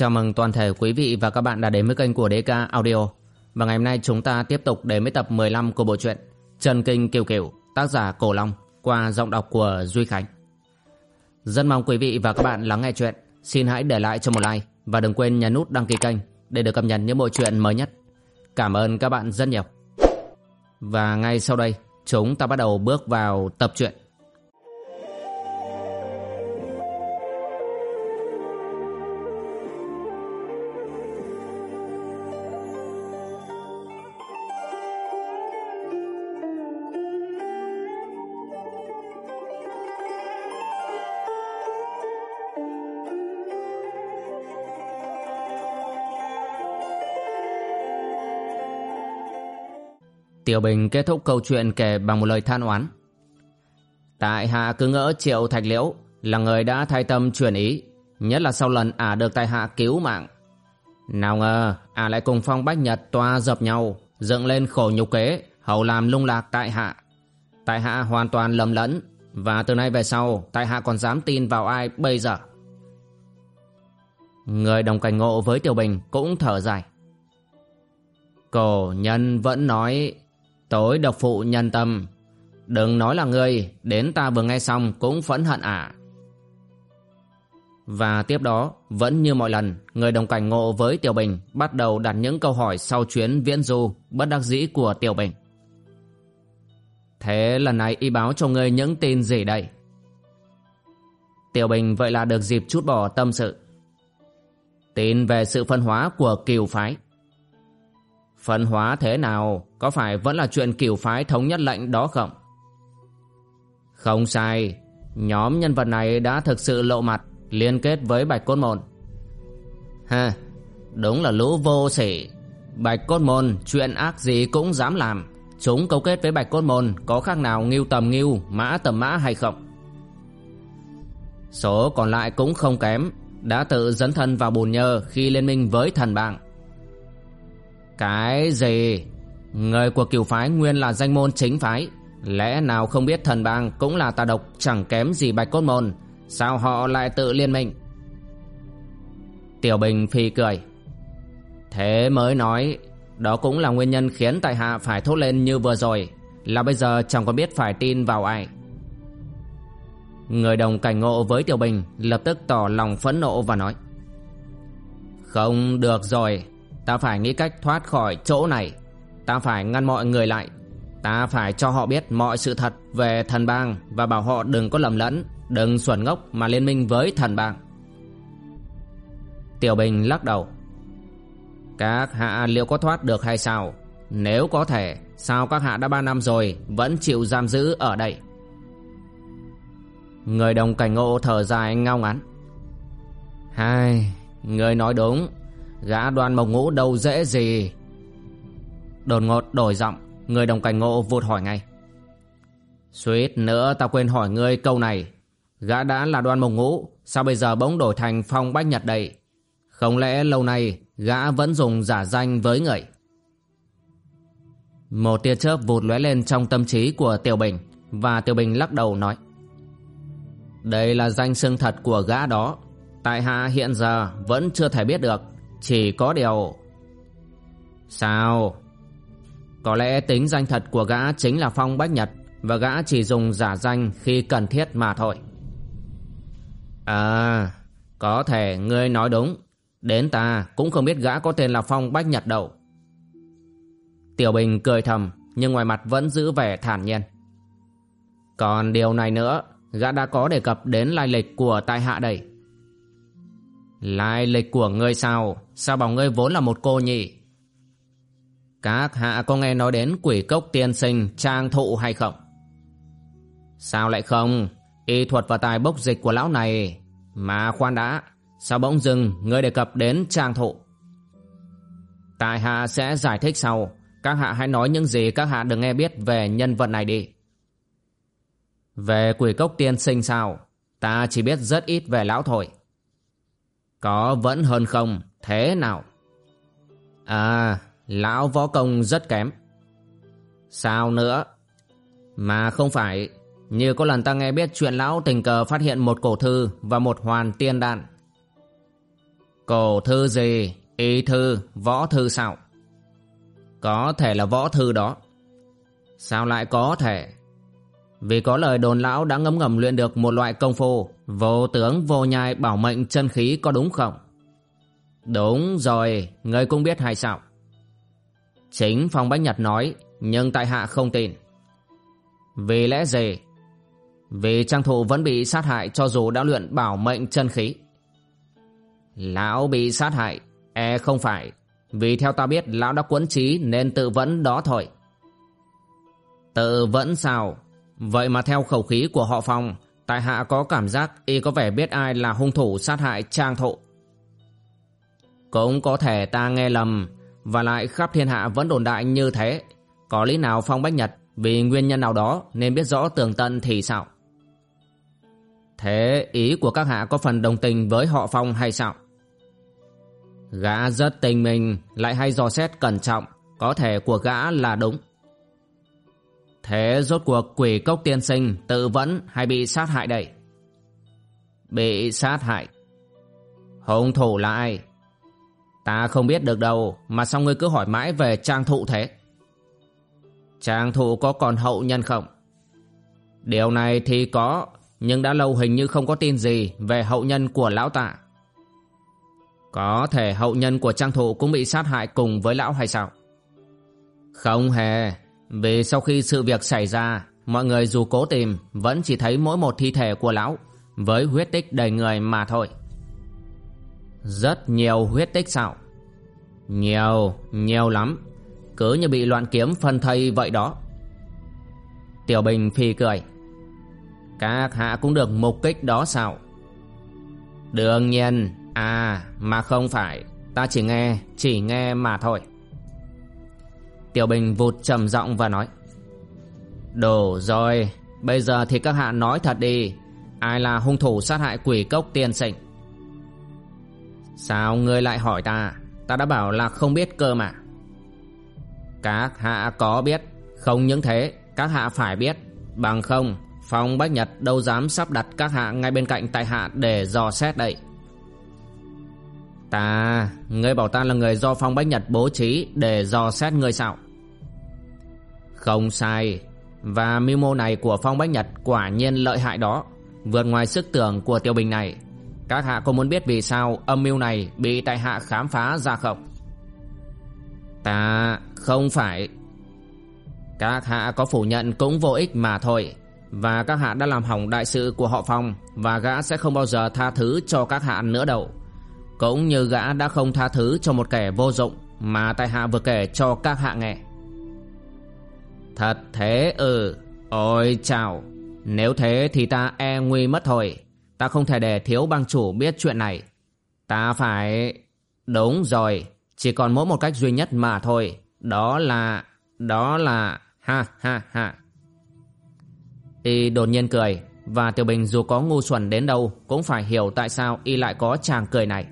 Chào mừng toàn thể quý vị và các bạn đã đến với kênh của DK Audio. Và ngày hôm nay chúng ta tiếp tục đến với tập 15 của bộ truyện Trần Kinh Kiều Kiều, tác giả Cổ Long, qua giọng đọc của Duy Khánh. Rất mong quý vị và các bạn lắng nghe chuyện. Xin hãy để lại cho một like và đừng quên nhấn nút đăng ký kênh để được cập nhật những bộ truyện mới nhất. Cảm ơn các bạn rất nhiều. Và ngay sau đây, chúng ta bắt đầu bước vào tập truyện. Tiểu Bình kết thúc câu chuyện kể bằng một lời than oán. Tại hạ cứ ngỡ Triệu Thạch Liễu là người đã thay tâm chuyển ý, nhất là sau lần ả được tại hạ cứu mạng. Nào ngờ ả lại cùng Phong Bách Nhật toa dập nhau, dựng lên khổ nhục kế, hầu làm lung lạc tại hạ. Tại hạ hoàn toàn lầm lẫn, và từ nay về sau tại hạ còn dám tin vào ai bây giờ. Người đồng cảnh ngộ với Tiểu Bình cũng thở dài. Cổ nhân vẫn nói Tối độc phụ nhân tâm. Đừng nói là ngươi, Đến ta vừa nghe xong cũng phẫn hận ả Và tiếp đó, Vẫn như mọi lần, Người đồng cảnh ngộ với Tiểu Bình Bắt đầu đặt những câu hỏi sau chuyến viễn du Bất đắc dĩ của Tiểu Bình. Thế lần này y báo cho ngươi những tin gì đây? Tiểu Bình vậy là được dịp chút bỏ tâm sự. Tin về sự phân hóa của kiều phái. Phân hóa thế nào? Có phải vẫn là chuyện kiểu phái thống nhất lệnh đó không? Không sai. Nhóm nhân vật này đã thực sự lộ mặt, Liên kết với Bạch Cốt Môn. Ha, Đúng là lũ vô sỉ. Bạch Cốt Môn, chuyện ác gì cũng dám làm. Chúng cấu kết với Bạch Cốt Môn, Có khác nào nghiêu tầm nghiêu, Mã tầm mã hay không? Số còn lại cũng không kém. Đã tự dấn thân vào bùn nhơ Khi liên minh với thần bảng cái gì? Người của cửu phái nguyên là danh môn chính phái. Lẽ nào không biết thần bang cũng là tà độc, chẳng kém gì bạch cốt môn? Sao họ lại tự liên minh? Tiểu Bình phi cười. Thế mới nói, Đó cũng là nguyên nhân khiến tại hạ phải thốt lên như vừa rồi. Là bây giờ chẳng có biết phải tin vào ai. Người đồng cảnh ngộ với Tiểu Bình Lập tức tỏ lòng phẫn nộ và nói. Không được rồi Ta phải nghĩ cách thoát khỏi chỗ này. Ta phải ngăn mọi người lại. Ta phải cho họ biết mọi sự thật về thần bang Và bảo họ đừng có lầm lẫn, Đừng xuẩn ngốc mà liên minh với thần bang. Tiểu Bình lắc đầu. Các hạ liệu có thoát được hay sao? Nếu có thể, Sao các hạ đã ba năm rồi Vẫn chịu giam giữ ở đây? Người đồng cảnh ngộ thở dài ngao ngắn Hai, Người nói đúng. Gã đoan mộc ngũ đâu dễ gì. Đột ngột đổi giọng, Người đồng cảnh ngộ vụt hỏi ngay. Suýt nữa ta quên hỏi ngươi câu này. Gã đã là đoan mộc ngũ, Sao bây giờ bỗng đổi thành phong bách nhật đây? Không lẽ lâu nay Gã vẫn dùng giả danh với người? Một tia chớp vụt lóe lên trong tâm trí của Tiểu Bình, Và Tiểu Bình lắc đầu nói. Đây là danh xưng thật của gã đó. Tại hạ hiện giờ vẫn chưa thể biết được chỉ có điều... Sao? Có lẽ tính danh thật của gã chính là Phong Bách Nhật và gã chỉ dùng giả danh khi cần thiết mà thôi. À, có thể ngươi nói đúng. Đến ta cũng không biết gã có tên là Phong Bách Nhật đâu. Tiểu Bình cười thầm nhưng ngoài mặt vẫn giữ vẻ thản nhiên. Còn điều này nữa, gã đã có đề cập đến lai lịch của tai hạ đây. Lai lịch của ngươi sao? Sao bảo ngươi vốn là một cô nhỉ Các hạ có nghe nói đến quỷ cốc tiên sinh, trang thụ hay không? Sao lại không? Y thuật và tài bốc dịch của lão này Mà khoan đã. Sao bỗng dưng ngươi đề cập đến trang thụ. Tài hạ sẽ giải thích sau. Các hạ hãy nói những gì các hạ đừng nghe biết về nhân vật này đi. Về quỷ cốc tiên sinh sao? Ta chỉ biết rất ít về lão thôi có vẫn hơn không, thế nào? À, lão võ công rất kém. Sao nữa? Mà không phải, như có lần ta nghe biết chuyện lão tình cờ phát hiện một cổ thư và một hoàn tiên đạn. Cổ thư gì? ý thư, võ thư sao? Có thể là võ thư đó. Sao lại có thể? Vì có lời đồn lão đã ngấm ngầm luyện được một loại công phu Vô tướng vô nhai bảo mệnh chân khí có đúng không? Đúng rồi, ngươi cũng biết hay sao? Chính Phong Bách Nhật nói Nhưng tại hạ không tin Vì lẽ gì? Vì trang thụ vẫn bị sát hại cho dù đã luyện bảo mệnh chân khí Lão bị sát hại E không phải Vì theo ta biết lão đã quấn trí nên tự vẫn đó thôi Tự vẫn sao Vậy mà theo khẩu khí của họ Phong, Tại hạ có cảm giác y có vẻ biết ai là hung thủ sát hại trang thụ. Cũng có thể ta nghe lầm, Và lại khắp thiên hạ vẫn đồn đại như thế. Có lý nào Phong Bách Nhật Vì nguyên nhân nào đó nên biết rõ tường tận thì sao? Thế ý của các hạ có phần đồng tình với họ Phong hay sao? Gã rất tình mình, Lại hay dò xét cẩn trọng, Có thể của gã là đúng. Thế rốt cuộc quỷ cốc tiên sinh tự vẫn hay bị sát hại đây? Bị sát hại. Hung thủ là ai? Ta không biết được đâu, mà sao ngươi cứ hỏi mãi về trang thụ thế? Trang thụ có còn hậu nhân không? Điều này thì có, nhưng đã lâu hình như không có tin gì về hậu nhân của lão tạ. Có thể hậu nhân của trang thụ cũng bị sát hại cùng với lão hay sao? Không hề, vì sau khi sự việc xảy ra, mọi người dù cố tìm vẫn chỉ thấy mỗi một thi thể của lão với huyết tích đầy người mà thôi. Rất nhiều huyết tích sao? Nhiều, nhiều lắm. Cứ như bị loạn kiếm phân thây vậy đó. Tiểu Bình phi cười. Các hạ cũng được mục kích đó sao? Đương nhiên, à mà không phải, ta chỉ nghe, chỉ nghe mà thôi. Tiểu Bình vụt trầm giọng và nói Đủ rồi, Bây giờ thì các hạ nói thật đi. Ai là hung thủ sát hại quỷ cốc tiên sinh Sao ngươi lại hỏi ta? Ta đã bảo là không biết cơ mà. Các hạ có biết? Không những thế, Các hạ phải biết. Bằng không, Phong Bách Nhật đâu dám sắp đặt các hạ ngay bên cạnh tại hạ để dò xét đây. Ta, ngươi bảo ta là người do Phong Bách Nhật bố trí để dò xét ngươi sao? Không sai, và mưu mô này của Phong Bách Nhật quả nhiên lợi hại đó, vượt ngoài sức tưởng của Tiêu Bình này. Các hạ có muốn biết vì sao âm mưu này bị tại hạ khám phá ra không? Ta không phải. Các hạ có phủ nhận cũng vô ích mà thôi. Và các hạ đã làm hỏng đại sự của họ Phong Và gã sẽ không bao giờ tha thứ cho các hạ nữa đâu cũng như gã đã không tha thứ cho một kẻ vô dụng Mà tại hạ vừa kể cho các hạ nghe. Thật thế ừ. Ôi chào. Nếu thế thì ta e nguy mất thôi Ta không thể để thiếu bang chủ biết chuyện này. Ta phải Đúng rồi. Chỉ còn mỗi một cách duy nhất mà thôi. Đó là Đó là Ha ha ha. Y đột nhiên cười. Và Tiểu Bình dù có ngu xuẩn đến đâu Cũng phải hiểu tại sao Y lại có chàng cười này.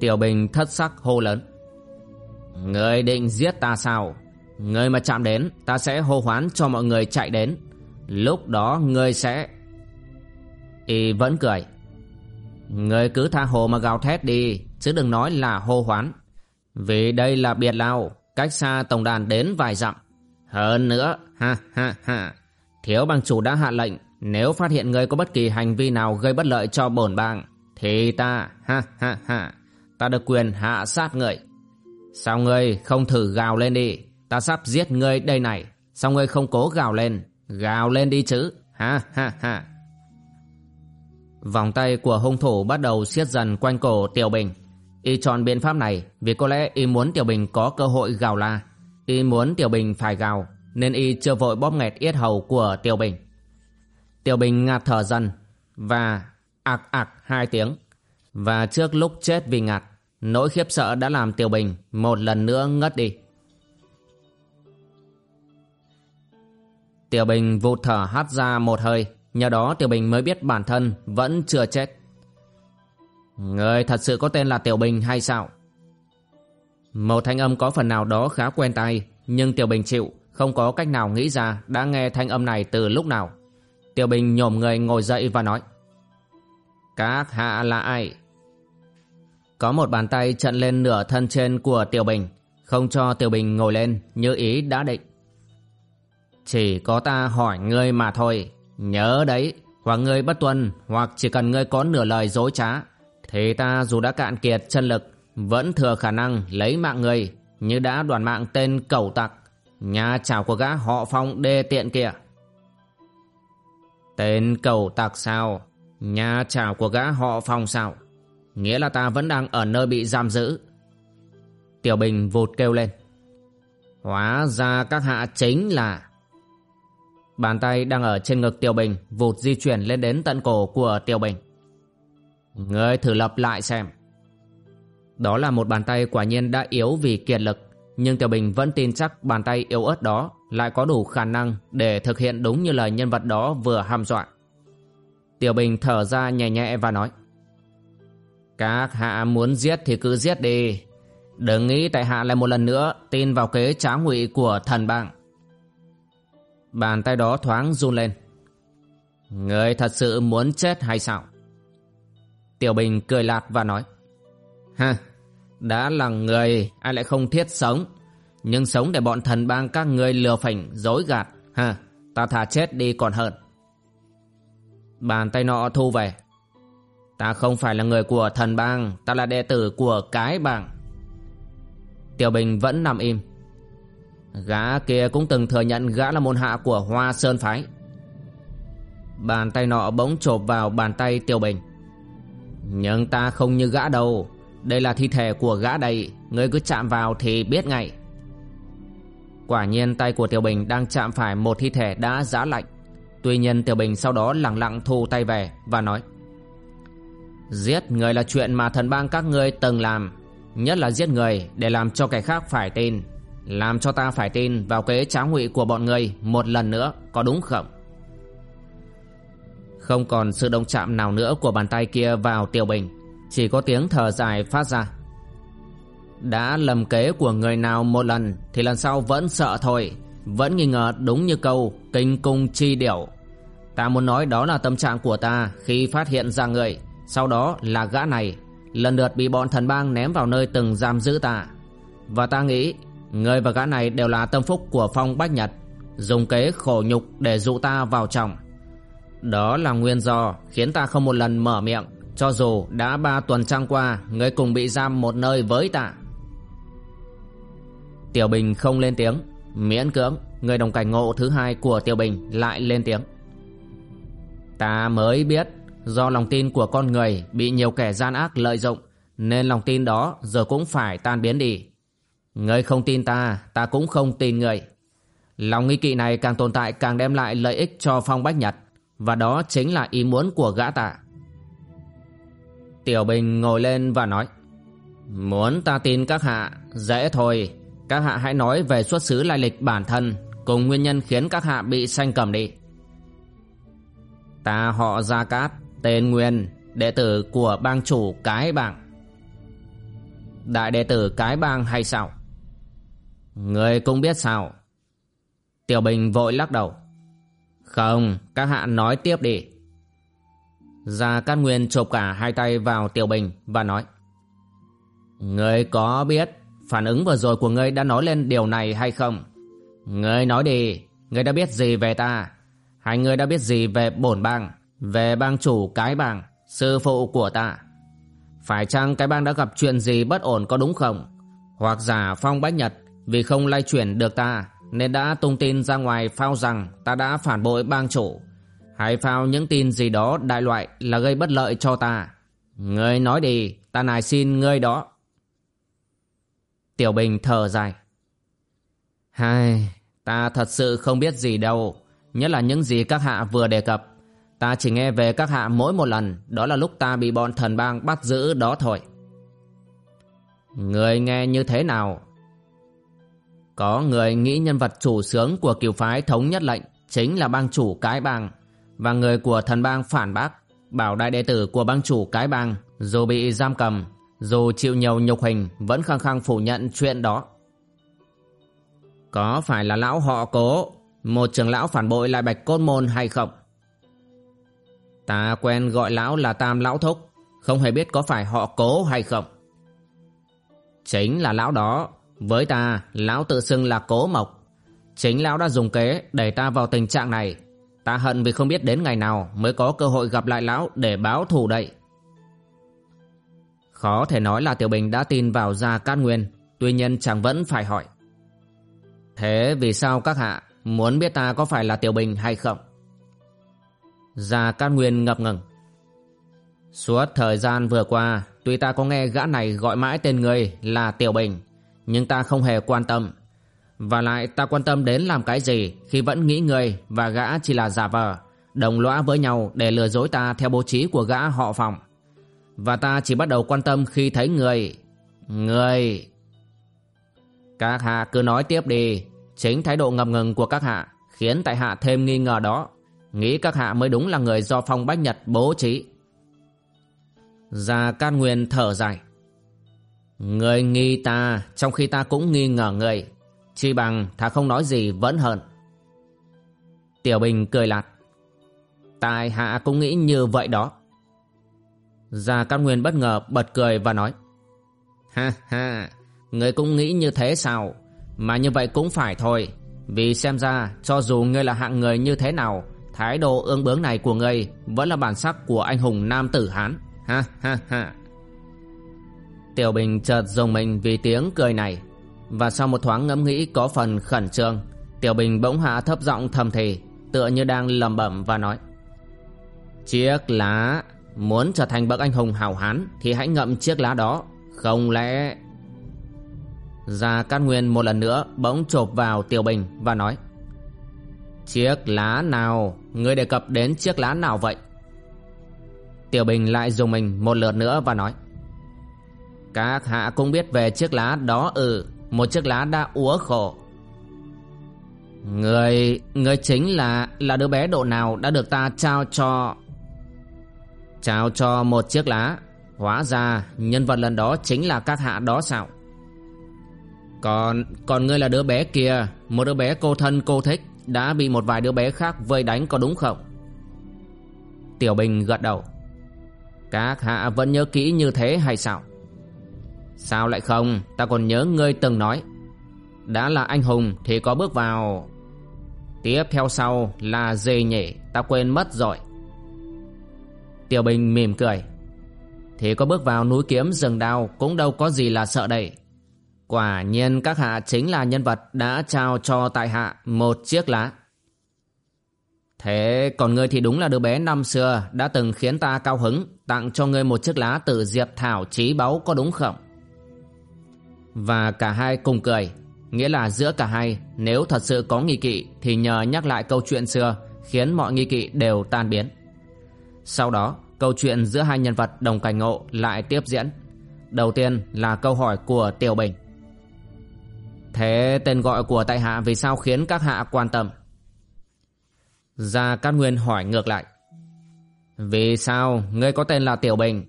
Tiểu Bình thất sắc hô lớn. Người định giết ta sao? Người mà chạm đến, Ta sẽ hô hoán cho mọi người chạy đến. Lúc đó người sẽ Y vẫn cười. Người cứ tha hồ mà gào thét đi, Chứ đừng nói là hô hoán. Vì đây là biệt lao, Cách xa tổng đàn đến vài dặm. Hơn nữa, Ha ha ha, Thiếu bang chủ đã hạ lệnh, Nếu phát hiện người có bất kỳ hành vi nào gây bất lợi cho bổn bang, Thì ta, Ha ha ha ta được quyền hạ sát ngươi. Sao ngươi không thử gào lên đi, ta sắp giết ngươi đây này, sao ngươi không cố gào lên, gào lên đi chứ, ha ha ha. Vòng tay của hung thủ bắt đầu siết dần quanh cổ Tiểu Bình. Y chọn biện pháp này vì có lẽ y muốn Tiểu Bình có cơ hội gào la. Y muốn Tiểu Bình phải gào, nên y chưa vội bóp nghẹt yết hầu của Tiểu Bình. Tiểu Bình ngạt thở dần và ạc ạc hai tiếng và trước lúc chết vì ngạt, nỗi khiếp sợ đã làm Tiểu Bình một lần nữa ngất đi. Tiểu Bình vụt thở hắt ra một hơi, nhờ đó Tiểu Bình mới biết bản thân vẫn chưa chết. Người thật sự có tên là Tiểu Bình hay sao? Một thanh âm có phần nào đó khá quen tai, nhưng Tiểu Bình chịu, không có cách nào nghĩ ra đã nghe thanh âm này từ lúc nào. Tiểu Bình nhổm người ngồi dậy và nói Các hạ là ai? Có một bàn tay trận lên nửa thân trên của Tiểu Bình, Không cho Tiểu Bình ngồi lên như ý đã định. Chỉ có ta hỏi ngươi mà thôi, Nhớ đấy, Hoặc ngươi bất tuân, Hoặc chỉ cần ngươi có nửa lời dối trá, Thì ta dù đã cạn kiệt chân lực, Vẫn thừa khả năng lấy mạng ngươi Như đã đoàn mạng tên cẩu tặc, Nhà chào của gã họ phong đê tiện kia. Tên cầu tặc sao? Nhà chào của gã họ phong sao? Nghĩa là ta vẫn đang ở nơi bị giam giữ. Tiểu Bình vụt kêu lên. Hóa ra các hạ chính là Bàn tay đang ở trên ngực Tiểu Bình Vụt di chuyển lên đến tận cổ của Tiểu Bình. Ngươi thử lập lại xem. Đó là một bàn tay quả nhiên đã yếu vì kiệt lực, Nhưng Tiểu Bình vẫn tin chắc bàn tay yếu ớt đó Lại có đủ khả năng để thực hiện đúng như lời nhân vật đó vừa hăm dọa. Tiểu Bình thở ra nhẹ nhẹ và nói các hạ muốn giết thì cứ giết đi. Đừng nghĩ tại hạ lại một lần nữa Tin vào kế trá ngụy của thần bang. Bàn tay đó thoáng run lên. Người thật sự muốn chết hay sao? Tiểu Bình cười lạt và nói. Ha, Đã là người, Ai lại không thiết sống? Nhưng sống để bọn thần bang các người lừa phỉnh, Dối gạt. Ha, Ta thà chết đi còn hơn. Bàn tay nọ thu về. Ta không phải là người của thần bang, Ta là đệ tử của cái bang. Tiểu Bình vẫn nằm im. Gã kia cũng từng thừa nhận gã là môn hạ của Hoa Sơn Phái. Bàn tay nọ bỗng chộp vào bàn tay Tiểu Bình. Nhưng ta không như gã đâu, Đây là thi thể của gã đây, Ngươi cứ chạm vào thì biết ngay. Quả nhiên tay của Tiểu Bình đang chạm phải một thi thể đã giá lạnh. Tuy nhiên Tiểu Bình sau đó lặng lặng thu tay về và nói Giết người là chuyện mà thần bang các ngươi từng làm, Nhất là giết người để làm cho kẻ khác phải tin, Làm cho ta phải tin vào kế trá ngụy của bọn ngươi một lần nữa, có đúng không? Không còn sự đồng chạm nào nữa của bàn tay kia vào tiểu bình, Chỉ có tiếng thở dài phát ra. Đã lầm kế của người nào một lần Thì lần sau vẫn sợ thôi, Vẫn nghi ngờ đúng như câu Kinh cung chi điểu. Ta muốn nói đó là tâm trạng của ta Khi phát hiện ra người sau đó là gã này Lần lượt bị bọn thần bang ném vào nơi từng giam giữ ta. Và ta nghĩ Người và gã này đều là tâm phúc của phong bách nhật, Dùng kế khổ nhục để dụ ta vào trọng Đó là nguyên do khiến ta không một lần mở miệng, Cho dù đã ba tuần trăng qua, Người cùng bị giam một nơi với ta. Tiểu Bình không lên tiếng. Miễn cưỡng, Người đồng cảnh ngộ thứ hai của Tiểu Bình lại lên tiếng. Ta mới biết Do lòng tin của con người bị nhiều kẻ gian ác lợi dụng Nên lòng tin đó giờ cũng phải tan biến đi. Ngươi không tin ta, ta cũng không tin ngươi. Lòng nghi kỵ này càng tồn tại càng đem lại lợi ích cho Phong Bách Nhật Và đó chính là ý muốn của gã tạ. Tiểu Bình ngồi lên và nói Muốn ta tin các hạ, dễ thôi. Các hạ hãy nói về xuất xứ lai lịch bản thân Cùng nguyên nhân khiến các hạ bị sanh cầm đi. Ta họ Gia Cát Tên Nguyên, Đệ tử của bang chủ Cái Bang Đại đệ tử Cái Bang hay sao? Người cũng biết sao? Tiểu Bình vội lắc đầu. Không, Các hạ nói tiếp đi. Gia Cát Nguyên chộp cả hai tay vào Tiểu Bình Và nói. Người có biết Phản ứng vừa rồi của ngươi đã nói lên điều này hay không? Ngươi nói đi, Ngươi đã biết gì về ta? Hay ngươi đã biết gì về bổn bang? Về bang chủ cái bang, Sư phụ của ta. Phải chăng cái bang đã gặp chuyện gì bất ổn có đúng không? Hoặc giả Phong Bách Nhật, Vì không lay chuyển được ta, Nên đã tung tin ra ngoài phao rằng Ta đã phản bội bang chủ. Hay phao những tin gì đó đại loại Là gây bất lợi cho ta. Ngươi nói đi, Ta nài xin ngươi đó. Tiểu Bình thở dài. Hai, Ta thật sự không biết gì đâu, Nhất là những gì các hạ vừa đề cập. Ta chỉ nghe về các hạ mỗi một lần, Đó là lúc ta bị bọn thần bang bắt giữ đó thôi. Người nghe như thế nào? Có người nghĩ nhân vật chủ sướng của kiều phái thống nhất lệnh Chính là bang chủ cái bang, Và người của thần bang phản bác, Bảo đại đệ tử của bang chủ cái bang, Dù bị giam cầm, Dù chịu nhiều nhục hình, Vẫn khăng khăng phủ nhận chuyện đó. Có phải là lão họ cố, Một trường lão phản bội lại bạch côn môn hay không? Ta quen gọi lão là Tam Lão Thúc. Không hề biết có phải họ cố hay không. Chính là lão đó. Với ta, lão tự xưng là cố mộc. Chính lão đã dùng kế đẩy ta vào tình trạng này. Ta hận vì không biết đến ngày nào Mới có cơ hội gặp lại lão để báo thù đậy Khó thể nói là Tiểu Bình đã tin vào Gia Cát Nguyên, Tuy nhiên chàng vẫn phải hỏi. Thế vì sao các hạ Muốn biết ta có phải là Tiểu Bình hay không? Gia Cát Nguyên ngập ngừng. Suốt thời gian vừa qua, Tuy ta có nghe gã này gọi mãi tên người là Tiểu Bình, Nhưng ta không hề quan tâm. Và lại ta quan tâm đến làm cái gì Khi vẫn nghĩ người và gã chỉ là giả vờ, Đồng lõa với nhau để lừa dối ta Theo bố trí của gã họ phòng Và ta chỉ bắt đầu quan tâm khi thấy người Người. Các hạ cứ nói tiếp đi, Chính thái độ ngập ngừng của các hạ Khiến tại hạ thêm nghi ngờ đó. Nghĩ các hạ mới đúng là người do phong bách nhật bố trí. Gia can Nguyên thở dài. Người nghi ta, Trong khi ta cũng nghi ngờ người, Chi bằng thà không nói gì vẫn hơn. Tiểu Bình cười lạt. Tài hạ cũng nghĩ như vậy đó. Gia Cát Nguyên bất ngờ bật cười và nói. Ha ha, Người cũng nghĩ như thế sao? Mà như vậy cũng phải thôi, Vì xem ra cho dù ngươi là hạng người như thế nào Thái độ ương bướng này của ngươi Vẫn là bản sắc của anh hùng nam tử Hán. Ha ha ha. Tiểu Bình chợt dùng mình vì tiếng cười này. Và sau một thoáng ngẫm nghĩ có phần khẩn trương, Tiểu Bình bỗng hạ thấp giọng thầm thì, Tựa như đang lầm bẩm và nói. Chiếc lá Muốn trở thành bậc anh hùng hào hán Thì hãy ngậm chiếc lá đó, Không lẽ Gia Cát Nguyên một lần nữa bỗng chộp vào Tiểu Bình và nói. Chiếc lá nào? Ngươi đề cập đến chiếc lá nào vậy? Tiểu Bình lại dùng mình một lượt nữa và nói Các hạ cũng biết về chiếc lá đó ừ Một chiếc lá đã úa khổ. Người, người chính là là đứa bé độ nào đã được ta trao cho? Trao cho một chiếc lá. Hóa ra nhân vật lần đó chính là các hạ đó sao? Còn, còn ngươi là đứa bé kia Một đứa bé cô thân cô thích. Đã bị một vài đứa bé khác vây đánh có đúng không? Tiểu Bình gật đầu. Các hạ vẫn nhớ kỹ như thế hay sao? Sao lại không? Ta còn nhớ ngươi từng nói. Đã là anh hùng thì có bước vào. Tiếp theo sau là dê nhỉ Ta quên mất rồi. Tiểu Bình mỉm cười. Thì có bước vào núi kiếm rừng đao Cũng đâu có gì là sợ đây. Quả nhiên các hạ chính là nhân vật Đã trao cho tại hạ một chiếc lá Thế còn ngươi thì đúng là đứa bé năm xưa đã từng khiến ta cao hứng tặng cho ngươi một chiếc lá từ diệp thảo trí báu có đúng không? Và cả hai cùng cười, nghĩa là giữa cả hai nếu thật sự có nghi kỵ thì nhờ nhắc lại câu chuyện xưa khiến mọi nghi kỵ đều tan biến. Sau đó, câu chuyện giữa hai nhân vật đồng cảnh ngộ lại tiếp diễn. Đầu tiên là câu hỏi của Tiểu Bình. Thế tên gọi của tại hạ vì sao khiến các hạ quan tâm? Gia Cát Nguyên hỏi ngược lại. Vì sao ngươi có tên là Tiểu Bình?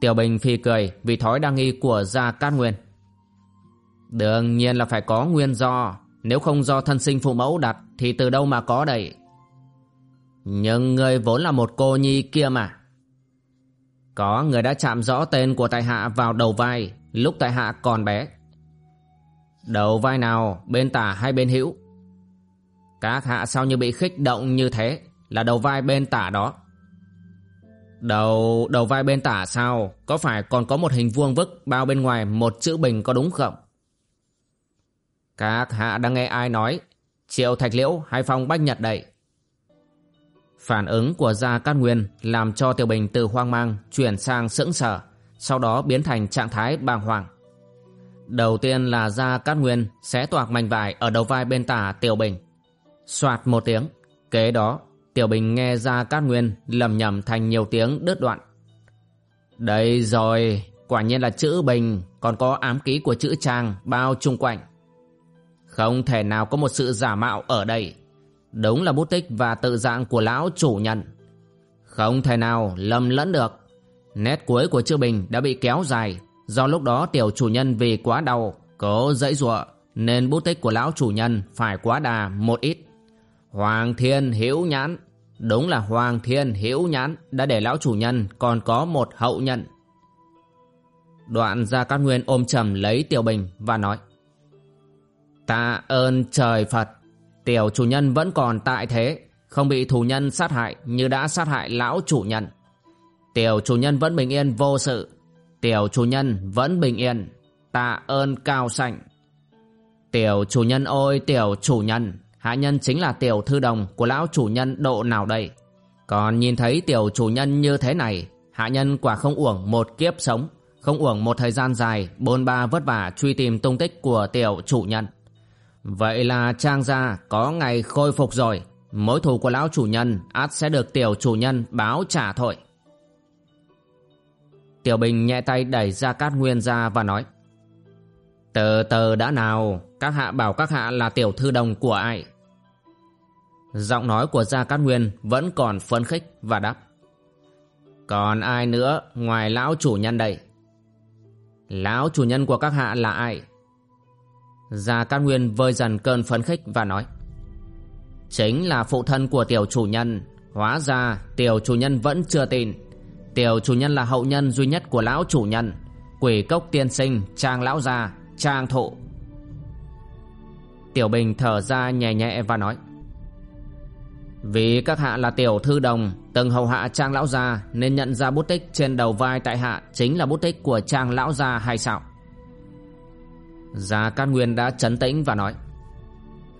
Tiểu Bình phi cười vì thói đa nghi của Gia Cát Nguyên. Đương nhiên là phải có nguyên do, nếu không do thân sinh phụ mẫu đặt thì từ đâu mà có đây? Nhưng ngươi vốn là một cô nhi kia mà. Có người đã chạm rõ tên của tại hạ vào đầu vai lúc tại hạ còn bé. Đầu vai nào, bên tả hay bên hữu? Các hạ sao như bị khích động như thế? Là đầu vai bên tả đó. Đầu đầu vai bên tả sao? Có phải còn có một hình vuông vức Bao bên ngoài một chữ bình có đúng không? Các hạ đang nghe ai nói? Triệu Thạch Liễu hay Phong Bách Nhật đây? Phản ứng của Gia Cát Nguyên Làm cho Tiểu Bình từ hoang mang Chuyển sang sững sờ Sau đó biến thành trạng thái bàng hoàng. Đầu tiên là ra Cát Nguyên Xé toạc mảnh vải ở đầu vai bên tả Tiểu Bình Soạt một tiếng, kế đó Tiểu Bình nghe ra Cát Nguyên lầm nhầm thành nhiều tiếng đứt đoạn. Đây rồi, quả nhiên là chữ Bình, còn có ám ký của chữ Trang bao chung quanh. Không thể nào có một sự giả mạo ở đây. Đúng là bút tích và tự dạng của lão chủ nhân. Không thể nào lầm lẫn được. Nét cuối của chữ Bình đã bị kéo dài, do lúc đó tiểu chủ nhân vì quá đau, cố dãy dụa, nên bút tích của lão chủ nhân phải quá đà một ít. Hoàng Thiên Hiếu Nhãn Đúng là Hoàng Thiên Hiếu Nhãn đã để lão chủ nhân còn có một hậu nhân. Đoạn Gia Cát Nguyên ôm trầm lấy Tiểu Bình và nói Tạ ơn trời Phật Tiểu chủ nhân vẫn còn tại thế Không bị thù nhân sát hại Như đã sát hại lão chủ nhân Tiểu chủ nhân vẫn bình yên vô sự Tiểu chủ nhân vẫn bình yên, Tạ ơn cao sảnh. Tiểu chủ nhân ôi, tiểu chủ nhân, Hạ nhân chính là tiểu thư đồng Của lão chủ nhân độ nào đây? Còn nhìn thấy tiểu chủ nhân như thế này, Hạ nhân quả không uổng một kiếp sống, Không uổng một thời gian dài, Bôn ba vất vả truy tìm tung tích của tiểu chủ nhân. Vậy là trang gia có ngày khôi phục rồi, Mối thù của lão chủ nhân át sẽ được tiểu chủ nhân báo trả thôi. Tiểu Bình nhẹ tay đẩy ra Cát Nguyên ra và nói Từ từ đã nào, Các hạ bảo các hạ là tiểu thư đồng của ai? Giọng nói của Gia Cát Nguyên vẫn còn phấn khích và đáp, Còn ai nữa ngoài lão chủ nhân đây? Lão chủ nhân của các hạ là ai? Gia Cát Nguyên vơi dần cơn phấn khích và nói, Chính là phụ thân của tiểu chủ nhân, Hóa ra tiểu chủ nhân vẫn chưa tin. Tiểu chủ nhân là hậu nhân duy nhất của lão chủ nhân. Quỷ cốc tiên sinh, Trang lão gia, Trang thụ. Tiểu Bình thở ra nhẹ nhẹ và nói, Vì các hạ là tiểu thư đồng, Từng hầu hạ Trang lão gia, Nên nhận ra bút tích trên đầu vai tại hạ Chính là bút tích của Trang lão gia hay sao? Gia Cát Nguyên đã chấn tĩnh và nói,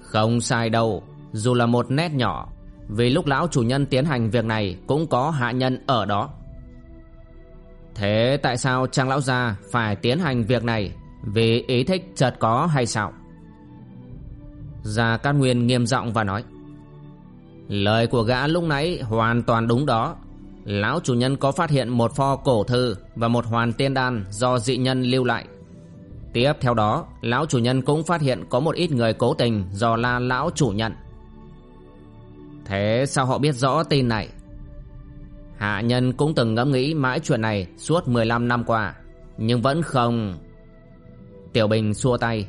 Không sai đâu, Dù là một nét nhỏ, Vì lúc lão chủ nhân tiến hành việc này Cũng có hạ nhân ở đó. Thế tại sao Trang Lão Gia phải tiến hành việc này? Vì ý thích chợt có hay sao? Gia Cát Nguyên nghiêm giọng và nói, Lời của gã lúc nãy hoàn toàn đúng đó. Lão chủ nhân có phát hiện một pho cổ thư Và một hoàn tiên đan do dị nhân lưu lại. Tiếp theo đó, Lão chủ nhân cũng phát hiện có một ít người cố tình Do la lão chủ nhân Thế sao họ biết rõ tin này? Hạ nhân cũng từng ngẫm nghĩ mãi chuyện này suốt 15 năm qua, Nhưng vẫn không. Tiểu Bình xua tay.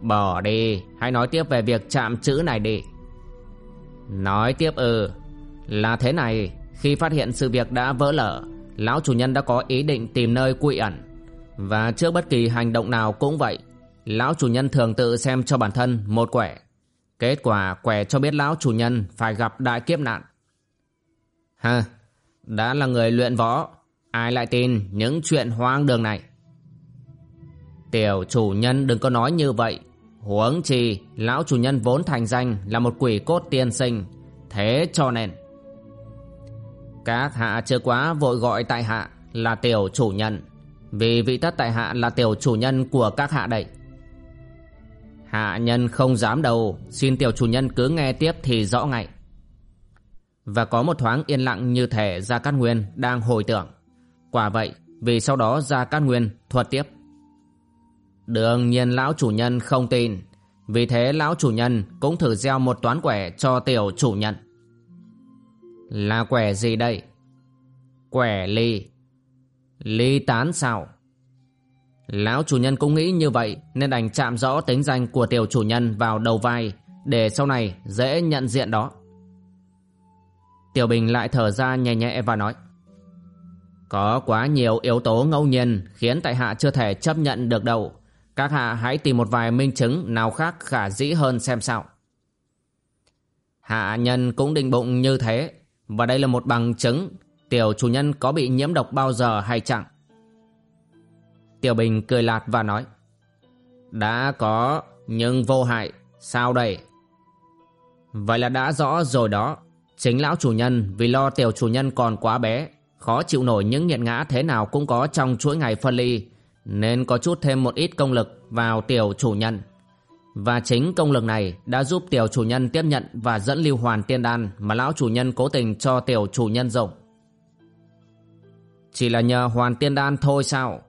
Bỏ đi, Hãy nói tiếp về việc chạm chữ này đi. Nói tiếp ừ Là thế này, Khi phát hiện sự việc đã vỡ lở, Lão chủ nhân đã có ý định tìm nơi quy ẩn. Và trước bất kỳ hành động nào cũng vậy, Lão chủ nhân thường tự xem cho bản thân một quẻ. Kết quả quẻ cho biết lão chủ nhân phải gặp đại kiếp nạn. Ha, đã là người luyện võ, ai lại tin những chuyện hoang đường này? Tiểu chủ nhân đừng có nói như vậy. Huống chi, lão chủ nhân vốn thành danh là một quỷ cốt tiên sinh. Thế cho nên... Các hạ chưa quá vội gọi tại hạ là tiểu chủ nhân. Vì vị tất tại hạ là tiểu chủ nhân của các hạ đây. Hạ nhân không dám đâu, xin tiểu chủ nhân cứ nghe tiếp thì rõ ngay. Và có một thoáng yên lặng như thể Gia Cát Nguyên đang hồi tưởng. Quả vậy, vì sau đó Gia Cát Nguyên thuật tiếp. Đương nhiên lão chủ nhân không tin. Vì thế lão chủ nhân cũng thử gieo một toán quẻ cho tiểu chủ nhân. Là quẻ gì đây? Quẻ ly. Ly tán sao? Lão chủ nhân cũng nghĩ như vậy nên đành chạm rõ tính danh của tiểu chủ nhân vào đầu vai để sau này dễ nhận diện đó. Tiểu Bình lại thở ra nhẹ nhẹ và nói, Có quá nhiều yếu tố ngẫu nhiên khiến tại hạ chưa thể chấp nhận được đâu. Các hạ hãy tìm một vài minh chứng nào khác khả dĩ hơn xem sao. Hạ nhân cũng định bụng như thế, và đây là một bằng chứng tiểu chủ nhân có bị nhiễm độc bao giờ hay chẳng. Tiểu Bình cười lạt và nói, Đã có, nhưng vô hại sao đây? Vậy là đã rõ rồi đó Chính lão chủ nhân vì lo tiểu chủ nhân còn quá bé, khó chịu nổi những nghiệt ngã thế nào cũng có trong chuỗi ngày phân ly, nên có chút thêm một ít công lực vào tiểu chủ nhân. Và chính công lực này đã giúp tiểu chủ nhân tiếp nhận và dẫn lưu hoàn tiên đan mà lão chủ nhân cố tình cho tiểu chủ nhân dùng. Chỉ là nhờ hoàn tiên đan thôi sao?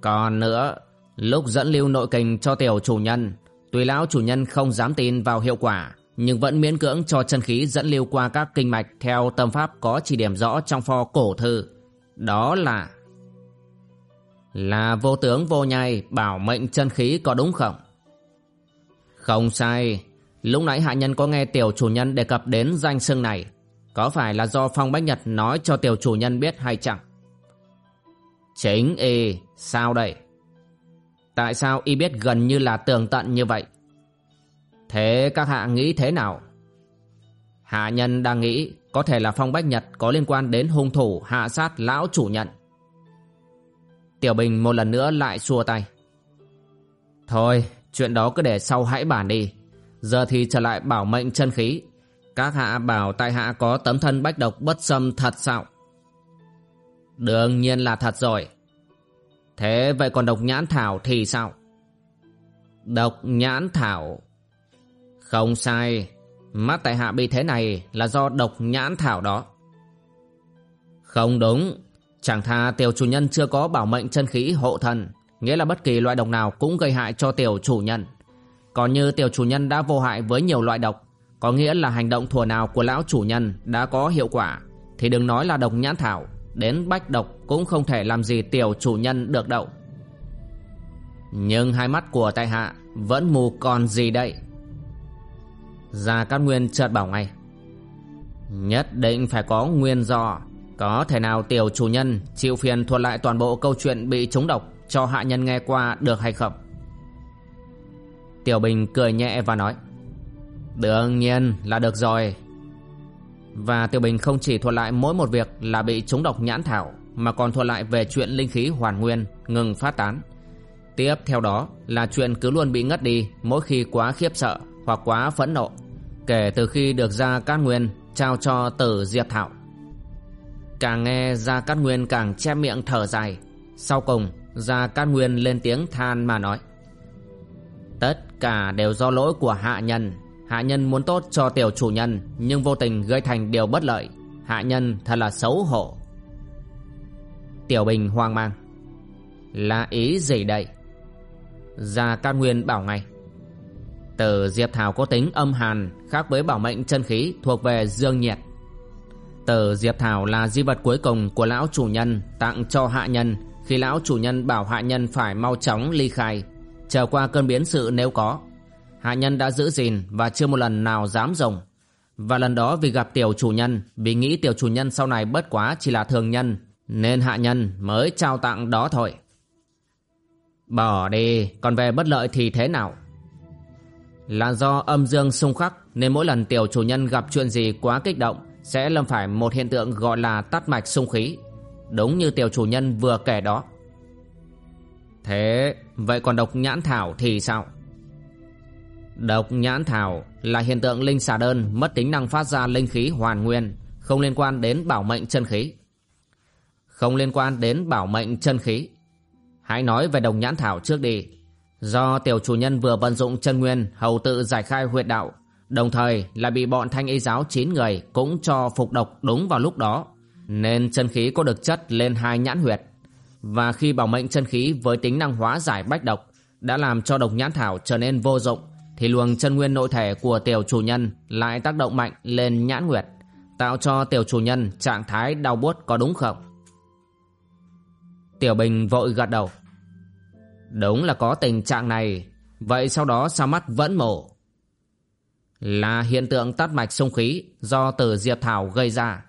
Còn nữa, lúc dẫn lưu nội kình cho tiểu chủ nhân, tuy lão chủ nhân không dám tin vào hiệu quả, nhưng vẫn miễn cưỡng cho chân khí dẫn lưu qua các kinh mạch theo tâm pháp có chỉ điểm rõ trong pho cổ thư. Đó là là vô tướng vô nhai bảo mệnh chân khí có đúng không? Không sai, lúc nãy hạ nhân có nghe tiểu chủ nhân đề cập đến danh xưng này, có phải là do Phong Bách Nhật nói cho tiểu chủ nhân biết hay chẳng? Chính y, sao đây? Tại sao y biết gần như là tường tận như vậy? Thế các hạ nghĩ thế nào? Hạ nhân đang nghĩ có thể là Phong Bách Nhật có liên quan đến hung thủ hạ sát lão chủ nhận. Tiểu Bình một lần nữa lại xua tay. Thôi, chuyện đó cứ để sau hãy bàn đi. Giờ thì trở lại bảo mệnh chân khí. Các hạ bảo tại hạ có tấm thân bách độc bất xâm thật sao? Đương nhiên là thật rồi. Thế vậy còn độc nhãn thảo thì sao? Độc nhãn thảo... Không sai, mắt tại hạ bị thế này là do độc nhãn thảo đó. Không đúng, chẳng tha tiểu chủ nhân chưa có bảo mệnh chân khí hộ thần, nghĩa là bất kỳ loại độc nào cũng gây hại cho tiểu chủ nhân. Còn như tiểu chủ nhân đã vô hại với nhiều loại độc, có nghĩa là hành động thùa nào của lão chủ nhân đã có hiệu quả, thì đừng nói là độc nhãn thảo, đến bách độc cũng không thể làm gì tiểu chủ nhân được đậu. Nhưng hai mắt của tại hạ vẫn mù còn gì đây? Gia Cát Nguyên chợt bảo ngay. Nhất định phải có nguyên do. Có thể nào tiểu chủ nhân Chịu phiền thuật lại toàn bộ câu chuyện bị trúng độc Cho hạ nhân nghe qua được hay không? Tiểu Bình cười nhẹ và nói, Đương nhiên là được rồi. Và Tiểu Bình không chỉ thuật lại mỗi một việc là bị trúng độc nhãn thảo, Mà còn thuật lại về chuyện linh khí hoàn nguyên, ngừng phát tán. Tiếp theo đó là chuyện cứ luôn bị ngất đi mỗi khi quá khiếp sợ hoặc quá phẫn nộ kể từ khi được Gia Cát Nguyên trao cho tử Diệp Thảo. Càng nghe Gia Cát Nguyên càng che miệng thở dài. Sau cùng, Gia Cát Nguyên lên tiếng than mà nói. Tất cả đều do lỗi của hạ nhân. Hạ nhân muốn tốt cho tiểu chủ nhân nhưng vô tình gây thành điều bất lợi. Hạ nhân thật là xấu hổ. Tiểu Bình hoang mang. Là ý gì đây? Gia Cát Nguyên bảo ngay. Từ Diệp Thảo có tính âm hàn khác với bảo mệnh chân khí thuộc về dương nhiệt. Từ Diệp Thảo là di vật cuối cùng của lão chủ nhân tặng cho hạ nhân khi lão chủ nhân bảo hạ nhân phải mau chóng ly khai, chờ qua cơn biến sự nếu có. Hạ nhân đã giữ gìn và chưa một lần nào dám dùng. Và lần đó vì gặp tiểu chủ nhân, vì nghĩ tiểu chủ nhân sau này bất quá chỉ là thường nhân, nên hạ nhân mới trao tặng đó thôi. Bỏ đi, còn về bất lợi thì thế nào? Là do âm dương xung khắc nên mỗi lần tiểu chủ nhân gặp chuyện gì quá kích động sẽ lâm phải một hiện tượng gọi là tắt mạch xung khí. Đúng như tiểu chủ nhân vừa kể đó. Thế vậy còn độc nhãn thảo thì sao? Độc nhãn thảo là hiện tượng linh xà đơn mất tính năng phát ra linh khí hoàn nguyên, không liên quan đến bảo mệnh chân khí. Không liên quan đến bảo mệnh chân khí. Hãy nói về độc nhãn thảo trước đi. Do tiểu chủ nhân vừa vận dụng chân nguyên hầu tự giải khai huyệt đạo, đồng thời lại bị bọn thanh y giáo 9 người cũng cho phục độc đúng vào lúc đó, nên chân khí có được chất lên hai nhãn huyệt. Và khi bảo mệnh chân khí với tính năng hóa giải bách độc đã làm cho độc nhãn thảo trở nên vô dụng, thì luồng chân nguyên nội thể của tiểu chủ nhân lại tác động mạnh lên nhãn huyệt, tạo cho tiểu chủ nhân trạng thái đau buốt có đúng không? Tiểu Bình vội gật đầu. Đúng là có tình trạng này. Vậy sau đó sao mắt vẫn mổ? Là hiện tượng tắt mạch sung khí Do từ Diệp Thảo gây ra.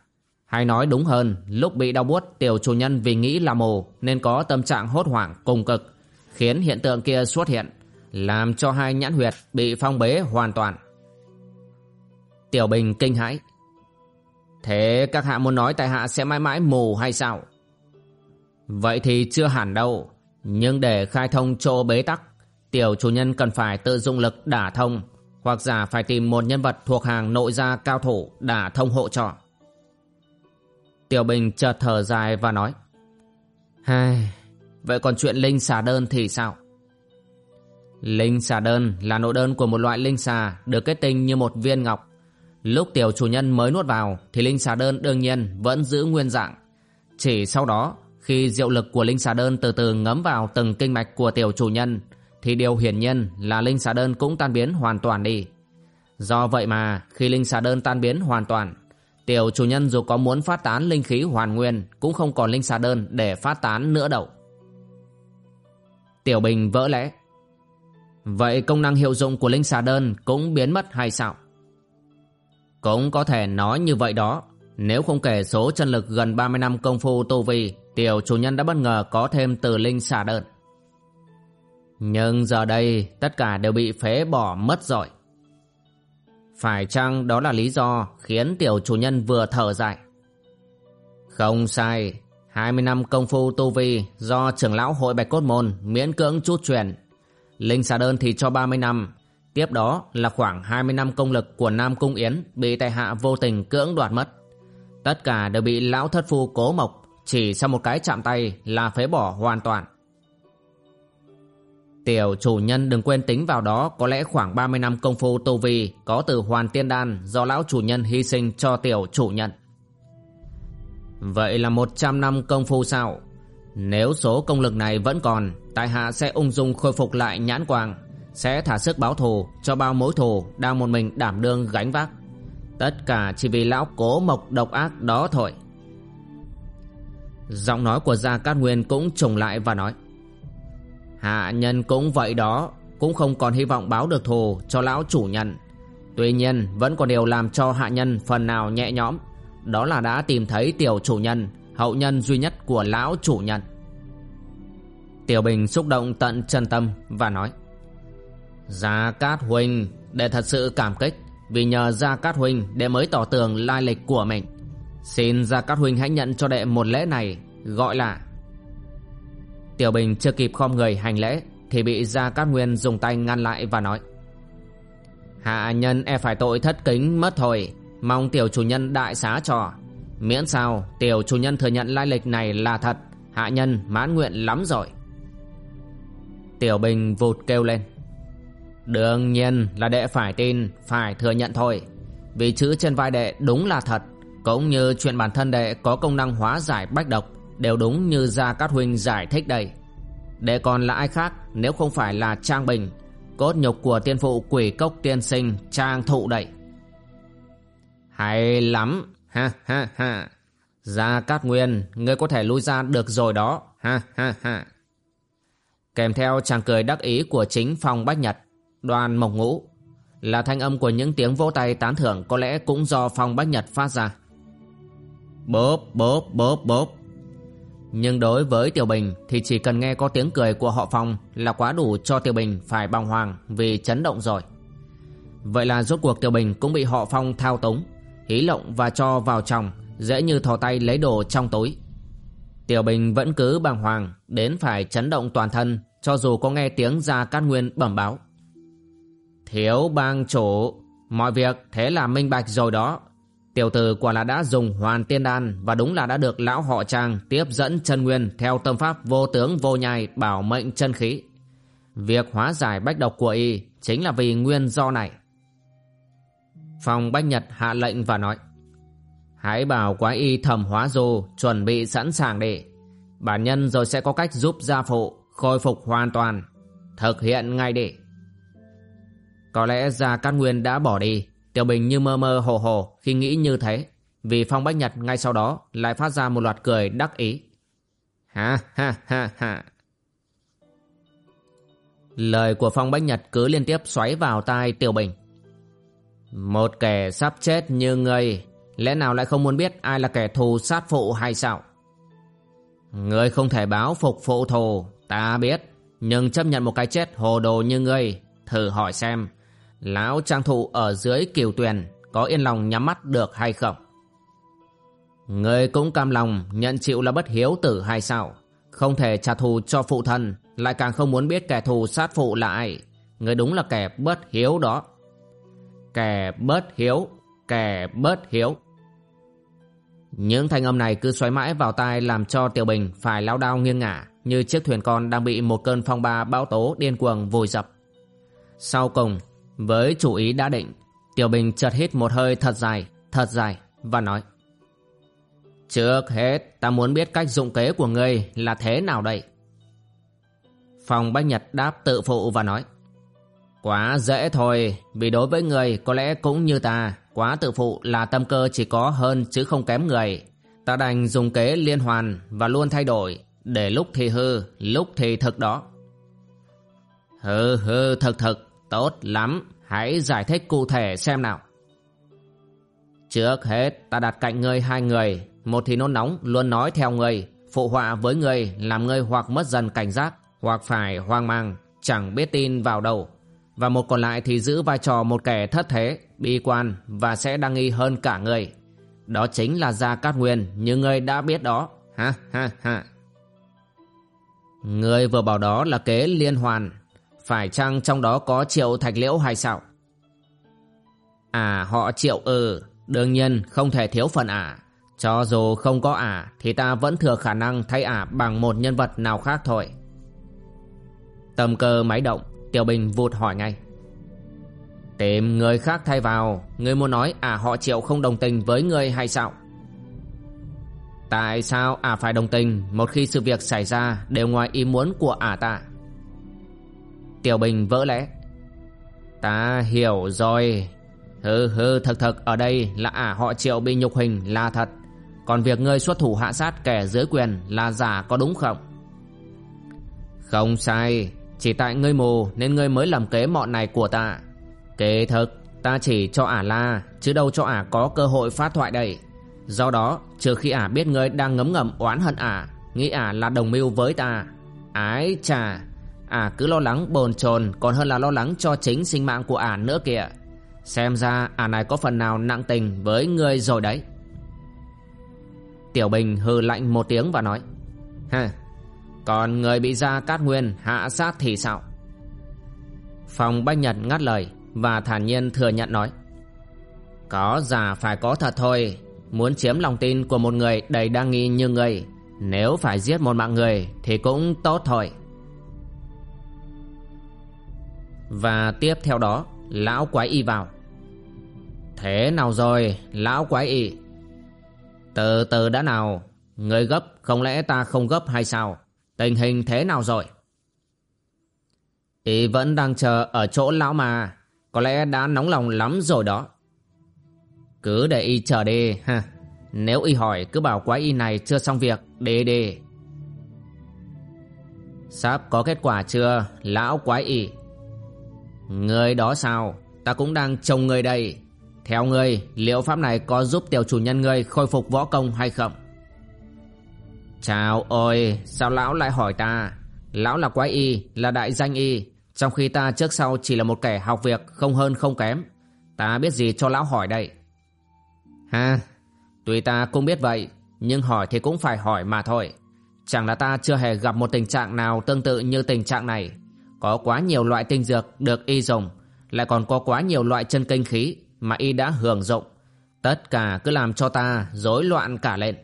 Hay nói đúng hơn, Lúc bị đau buốt, tiểu chủ nhân vì nghĩ là mổ Nên có tâm trạng hốt hoảng, cùng cực, Khiến hiện tượng kia xuất hiện, Làm cho hai nhãn huyệt bị phong bế hoàn toàn. Tiểu Bình kinh hãi. Thế các hạ muốn nói tại hạ sẽ mãi mãi mù hay sao? Vậy thì chưa hẳn đâu nhưng để khai thông chỗ bế tắc, tiểu chủ nhân cần phải tự dụng lực đả thông, hoặc giả phải tìm một nhân vật thuộc hàng nội gia cao thủ đả thông hộ trọ. Tiểu Bình chợt thở dài và nói Hai, vậy còn chuyện linh xà đơn thì sao? Linh xà đơn là nội đơn của một loại linh xà được kết tinh như một viên ngọc. Lúc tiểu chủ nhân mới nuốt vào thì linh xà đơn đương nhiên vẫn giữ nguyên dạng. Chỉ sau đó khi diệu lực của linh xà đơn từ từ ngấm vào từng kinh mạch của tiểu chủ nhân, thì điều hiển nhiên là linh xà đơn cũng tan biến hoàn toàn đi. Do vậy mà, khi linh xà đơn tan biến hoàn toàn, tiểu chủ nhân dù có muốn phát tán linh khí hoàn nguyên cũng không còn linh xà đơn để phát tán nữa đâu. Tiểu Bình vỡ lẽ Vậy công năng hiệu dụng của linh xà đơn cũng biến mất hay sao? Cũng có thể nói như vậy đó nếu không kể số chân lực gần 30 năm công phu tu vi, Tiểu chủ nhân đã bất ngờ có thêm từ linh xả đơn Nhưng giờ đây, tất cả đều bị phế bỏ mất rồi Phải chăng đó là lý do khiến tiểu chủ nhân vừa thở dài Không sai 20 năm công phu tu vi do trưởng lão hội Bạch Cốt Môn miễn cưỡng chút truyền. Linh xà đơn thì cho 30 năm. Tiếp đó là khoảng 20 năm công lực của Nam Cung Yến bị tại hạ vô tình cưỡng đoạt mất. Tất cả đều bị lão thất phu cố mộc chỉ sau một cái chạm tay là phế bỏ hoàn toàn. Tiểu chủ nhân đừng quên tính vào đó có lẽ khoảng 30 năm công phu tu vi có từ hoàn tiên đan do lão chủ nhân hy sinh cho tiểu chủ nhân. Vậy là 100 năm công phu sao? Nếu số công lực này vẫn còn, tại hạ sẽ ung dung khôi phục lại nhãn quang, sẽ thả sức báo thù cho bao mối thù đang một mình đảm đương gánh vác. Tất cả chỉ vì lão cố mộc độc ác đó thôi. Giọng nói của Gia Cát Nguyên cũng trùng lại và nói, Hạ nhân cũng vậy đó, Cũng không còn hy vọng báo được thù cho lão chủ nhân. Tuy nhiên, vẫn còn điều làm cho hạ nhân phần nào nhẹ nhõm. Đó là đã tìm thấy tiểu chủ nhân, Hậu nhân duy nhất của lão chủ nhân. Tiểu Bình xúc động tận chân tâm Và nói, Gia Cát Huynh Để thật sự cảm kích. Vì nhờ Gia Cát Huynh đệ mới tỏ tường lai lịch của mình. Xin Gia Cát Huynh hãy nhận cho đệ một lễ này, Gọi là Tiểu Bình chưa kịp khom người hành lễ, Thì bị Gia Cát Nguyên dùng tay ngăn lại và nói, Hạ nhân e phải tội thất kính mất thôi, Mong tiểu chủ nhân đại xá cho. Miễn sao tiểu chủ nhân thừa nhận lai lịch này là thật, Hạ nhân mãn nguyện lắm rồi. Tiểu Bình vụt kêu lên Đương nhiên là đệ phải tin Phải thừa nhận thôi Vì chữ trên vai đệ đúng là thật Cũng như chuyện bản thân đệ có công năng hóa giải bách độc Đều đúng như Gia Cát Huynh giải thích đây Đệ còn là ai khác Nếu không phải là Trang Bình Cốt nhục của tiên phụ quỷ cốc tiên sinh Trang thụ đây. hay lắm, ha ha ha. Gia Cát Nguyên, ngươi có thể lui ra được rồi đó, ha ha ha. Kèm theo chàng cười đắc ý của chính phong Bách Nhật, đoàn mộc ngũ. Là thanh âm của những tiếng vỗ tay tán thưởng có lẽ cũng do phòng Bách Nhật phát ra. Bốp bốp bốp bốp. Nhưng đối với Tiểu Bình thì chỉ cần nghe có tiếng cười của họ Phong là quá đủ cho Tiểu Bình phải bàng hoàng vì chấn động rồi. Vậy là rốt cuộc Tiểu Bình cũng bị họ Phong thao túng, hí lộng và cho vào trong, dễ như thò tay lấy đồ trong túi tiểu bình vẫn cứ bàng hoàng đến phải chấn động toàn thân, cho dù có nghe tiếng gia cát nguyên bẩm báo thiếu bang chủ. Mọi việc thế là minh bạch rồi đó. Tiểu tử quả là đã dùng hoàn tiên đan và đúng là đã được lão họ trang tiếp dẫn chân nguyên theo tâm pháp vô tướng vô nhai bảo mệnh chân khí. Việc hóa giải bách độc của y chính là vì nguyên do này. Phòng Bách Nhật hạ lệnh và nói, Hãy bảo quái y thẩm hóa dù, chuẩn bị sẵn sàng để Bản nhân rồi sẽ có cách giúp gia phụ khôi phục hoàn toàn. Thực hiện ngay đi. Có lẽ Gia Cát Nguyên đã bỏ đi. Tiểu Bình như mơ mơ hồ hồ khi nghĩ như thế. Vì Phong Bách Nhật ngay sau đó lại phát ra một loạt cười đắc ý. Ha ha ha ha. Lời của Phong Bách Nhật cứ liên tiếp xoáy vào tai Tiểu Bình. Một kẻ sắp chết như ngươi, Lẽ nào lại không muốn biết ai là kẻ thù sát phụ hay sao Ngươi không thể báo phục phụ thù, Ta biết Nhưng chấp nhận một cái chết hồ đồ như ngươi, Thử hỏi xem Lão trang thụ ở dưới kiều tuyền Có yên lòng nhắm mắt được hay không người cũng cam lòng Nhận chịu là bất hiếu tử hay sao Không thể trả thù cho phụ thân Lại càng không muốn biết kẻ thù sát phụ là ai người đúng là kẻ bất hiếu đó Kẻ bất hiếu, kẻ bất hiếu. Những thanh âm này cứ xoáy mãi vào tai làm cho Tiểu Bình phải lao đao nghiêng ngả như chiếc thuyền con đang bị một cơn phong ba bão tố điên cuồng vùi dập. Sau cùng, với chủ ý đã định, Tiểu Bình chợt hít một hơi thật dài, thật dài và nói Trước hết, ta muốn biết cách dụng kế của ngươi là thế nào đây? Phòng Bách Nhật đáp tự phụ và nói Quá dễ thôi, vì đối với người có lẽ cũng như ta, quá tự phụ là tâm cơ chỉ có hơn chứ không kém người. Ta đành dùng kế liên hoàn và luôn thay đổi, để lúc thì hư, lúc thì thực đó. Hư hư thực thực, tốt lắm, hãy giải thích cụ thể xem nào. Trước hết ta đặt cạnh ngươi hai người. Một thì nôn nóng luôn nói theo ngươi. Phụ họa với ngươi Làm ngươi hoặc mất dần cảnh giác Hoặc phải hoang mang Chẳng biết tin vào đâu. Và một còn lại thì giữ vai trò một kẻ thất thế Bi quan Và sẽ đăng nghi hơn cả ngươi. Đó chính là Gia Cát Nguyên Như ngươi đã biết đó. Ha ha ha. Ngươi vừa bảo đó là kế liên hoàn. Phải chăng trong đó có triệu thạch liễu hay sao? À họ triệu ừ Đương nhiên, không thể thiếu phần ả Cho dù không có ả Thì ta vẫn thừa khả năng thay ả Bằng một nhân vật nào khác thôi. Tâm cơ máy động, Tiểu Bình vụt hỏi ngay. Tìm người khác thay vào, người muốn nói ả họ triệu không đồng tình với người hay sao? Tại sao ả phải đồng tình? Một khi sự việc xảy ra, Đều ngoài ý muốn của ả ta. Tiểu Bình vỡ lẽ. Ta hiểu rồi. Hừ hừ, thật thật, ở đây là ả họ triệu bị nhục hình là thật. Còn việc ngươi xuất thủ hạ sát kẻ dưới quyền là giả có đúng không? Không sai. Chỉ tại ngươi mù nên ngươi mới làm kế mọn này của ta. Kế thực, ta chỉ cho ả la, Chứ đâu cho ả có cơ hội phát thoại đây. Do đó, trừ khi ả biết ngươi đang ngấm ngầm oán hận ả, Nghĩ ả là đồng mưu với ta. Ái chà Ả cứ lo lắng, bồn chồn, Còn hơn là lo lắng cho chính sinh mạng của ả nữa kìa. Xem ra ả này có phần nào nặng tình với ngươi rồi đấy. Tiểu Bình hừ lạnh một tiếng và nói Ha Còn người bị ra cát nguyên, hạ sát thì sao? Phòng Bách Nhật ngắt lời Và thản nhiên thừa nhận nói, Có giả phải có thật thôi. Muốn chiếm lòng tin của một người đầy đa nghi như người, Nếu phải giết một mạng người Thì cũng tốt thôi. Và tiếp theo đó, Lão quái y vào. Thế nào rồi, Lão quái y? Từ từ đã nào, Người gấp không lẽ ta không gấp hay sao? Tình hình thế nào rồi? Y vẫn đang chờ ở chỗ lão mà, Có lẽ đã nóng lòng lắm rồi đó. Cứ để y chờ đi, ha. Nếu y hỏi, cứ bảo quái y này chưa xong việc, Đi đi. Sắp có kết quả chưa, Lão quái y? Người đó sao? Ta cũng đang trông người đây. Theo ngươi, liệu pháp này có giúp tiểu chủ nhân ngươi khôi phục võ công hay không? Chào ôi Sao lão lại hỏi ta? Lão là quái y, Là đại danh y. Trong khi ta trước sau chỉ là một kẻ học việc, Không hơn không kém. Ta biết gì cho lão hỏi đây? Ha, Tuy ta cũng biết vậy, Nhưng hỏi thì cũng phải hỏi mà thôi. Chẳng là ta chưa hề gặp một tình trạng nào tương tự như tình trạng này có quá nhiều loại tinh dược được y dùng, Lại còn có quá nhiều loại chân kinh khí Mà y đã hưởng dụng. Tất cả cứ làm cho ta rối loạn cả lên.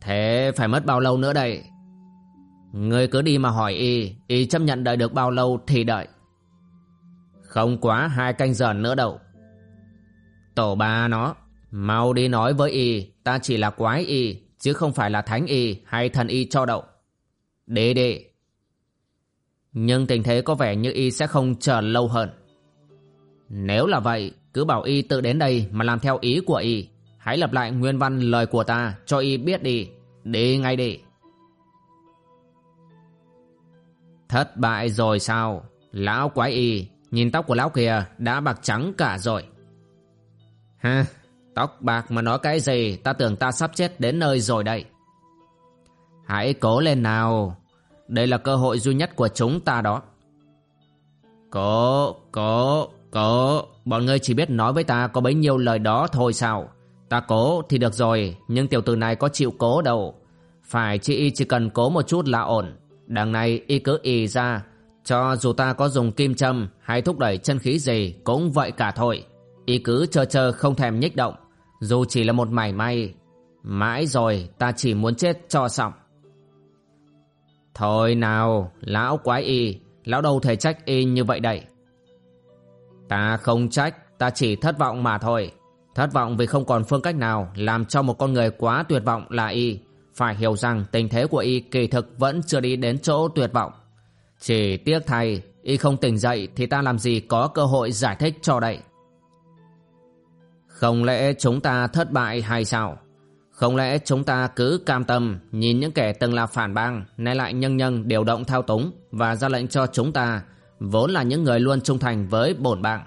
Thế phải mất bao lâu nữa đây? Ngươi cứ đi mà hỏi y Y chấp nhận đợi được bao lâu thì đợi. Không quá hai canh giờ nữa đâu. Tổ ba nó, Mau đi nói với y, Ta chỉ là quái y, Chứ không phải là thánh y hay thần y cho đậu. Đi đi nhưng tình thế có vẻ như y sẽ không chờ lâu hơn. Nếu là vậy, Cứ bảo y tự đến đây mà làm theo ý của y. Hãy lặp lại nguyên văn lời của ta Cho y biết đi. Đi ngay đi. Thất bại rồi sao? Lão quái y, Nhìn tóc của lão kìa đã bạc trắng cả rồi. Ha, Tóc bạc mà nói cái gì? Ta tưởng ta sắp chết đến nơi rồi đây. Hãy cố lên nào đây là cơ hội duy nhất của chúng ta đó. Có có có, Bọn ngươi chỉ biết nói với ta có bấy nhiêu lời đó thôi sao? Ta cố thì được rồi Nhưng tiểu tử này có chịu cố đâu. Phải chị y chỉ cần cố một chút là ổn. Đằng này y cứ y ra. Cho dù ta có dùng kim châm Hay thúc đẩy chân khí gì Cũng vậy cả thôi. Y cứ chờ chờ không thèm nhích động. Dù chỉ là một mảy may. Mãi rồi ta chỉ muốn chết cho xong. Thôi nào, lão quái y, lão đâu thể trách y như vậy đây. Ta không trách, ta chỉ thất vọng mà thôi. Thất vọng vì không còn phương cách nào làm cho một con người quá tuyệt vọng là y. Phải hiểu rằng tình thế của y kỳ thực vẫn chưa đi đến chỗ tuyệt vọng. Chỉ tiếc thay, y không tỉnh dậy thì ta làm gì có cơ hội giải thích cho đây. Không lẽ chúng ta thất bại hay sao? Không lẽ chúng ta cứ cam tâm, nhìn những kẻ từng là phản bang, nay lại nhân nhân điều động thao túng và ra lệnh cho chúng ta, vốn là những người luôn trung thành với bổn bang.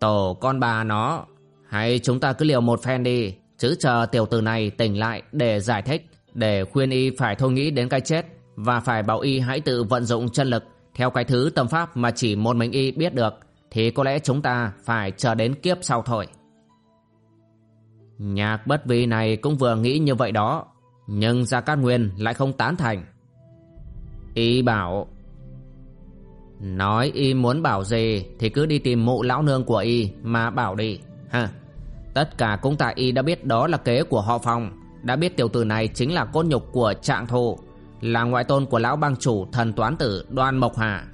Tổ con bà nó, Hay chúng ta cứ liều một phen đi, Chứ chờ tiểu tử này tỉnh lại để giải thích, Để khuyên y phải thôi nghĩ đến cái chết Và phải bảo y hãy tự vận dụng chân lực Theo cái thứ tâm pháp mà chỉ một mình y biết được, Thì có lẽ chúng ta phải chờ đến kiếp sau thôi Nhạc bất vi này cũng vừa nghĩ như vậy đó, Nhưng Gia Cát Nguyên lại không tán thành. Y bảo, Nói y muốn bảo gì Thì cứ đi tìm mụ lão nương của y Mà bảo đi. Ha. Tất cả cũng tại y đã biết đó là kế của họ phòng Đã biết tiểu tử này chính là cốt nhục của trạng thù Là ngoại tôn của lão bang chủ thần toán tử đoan mộc hà.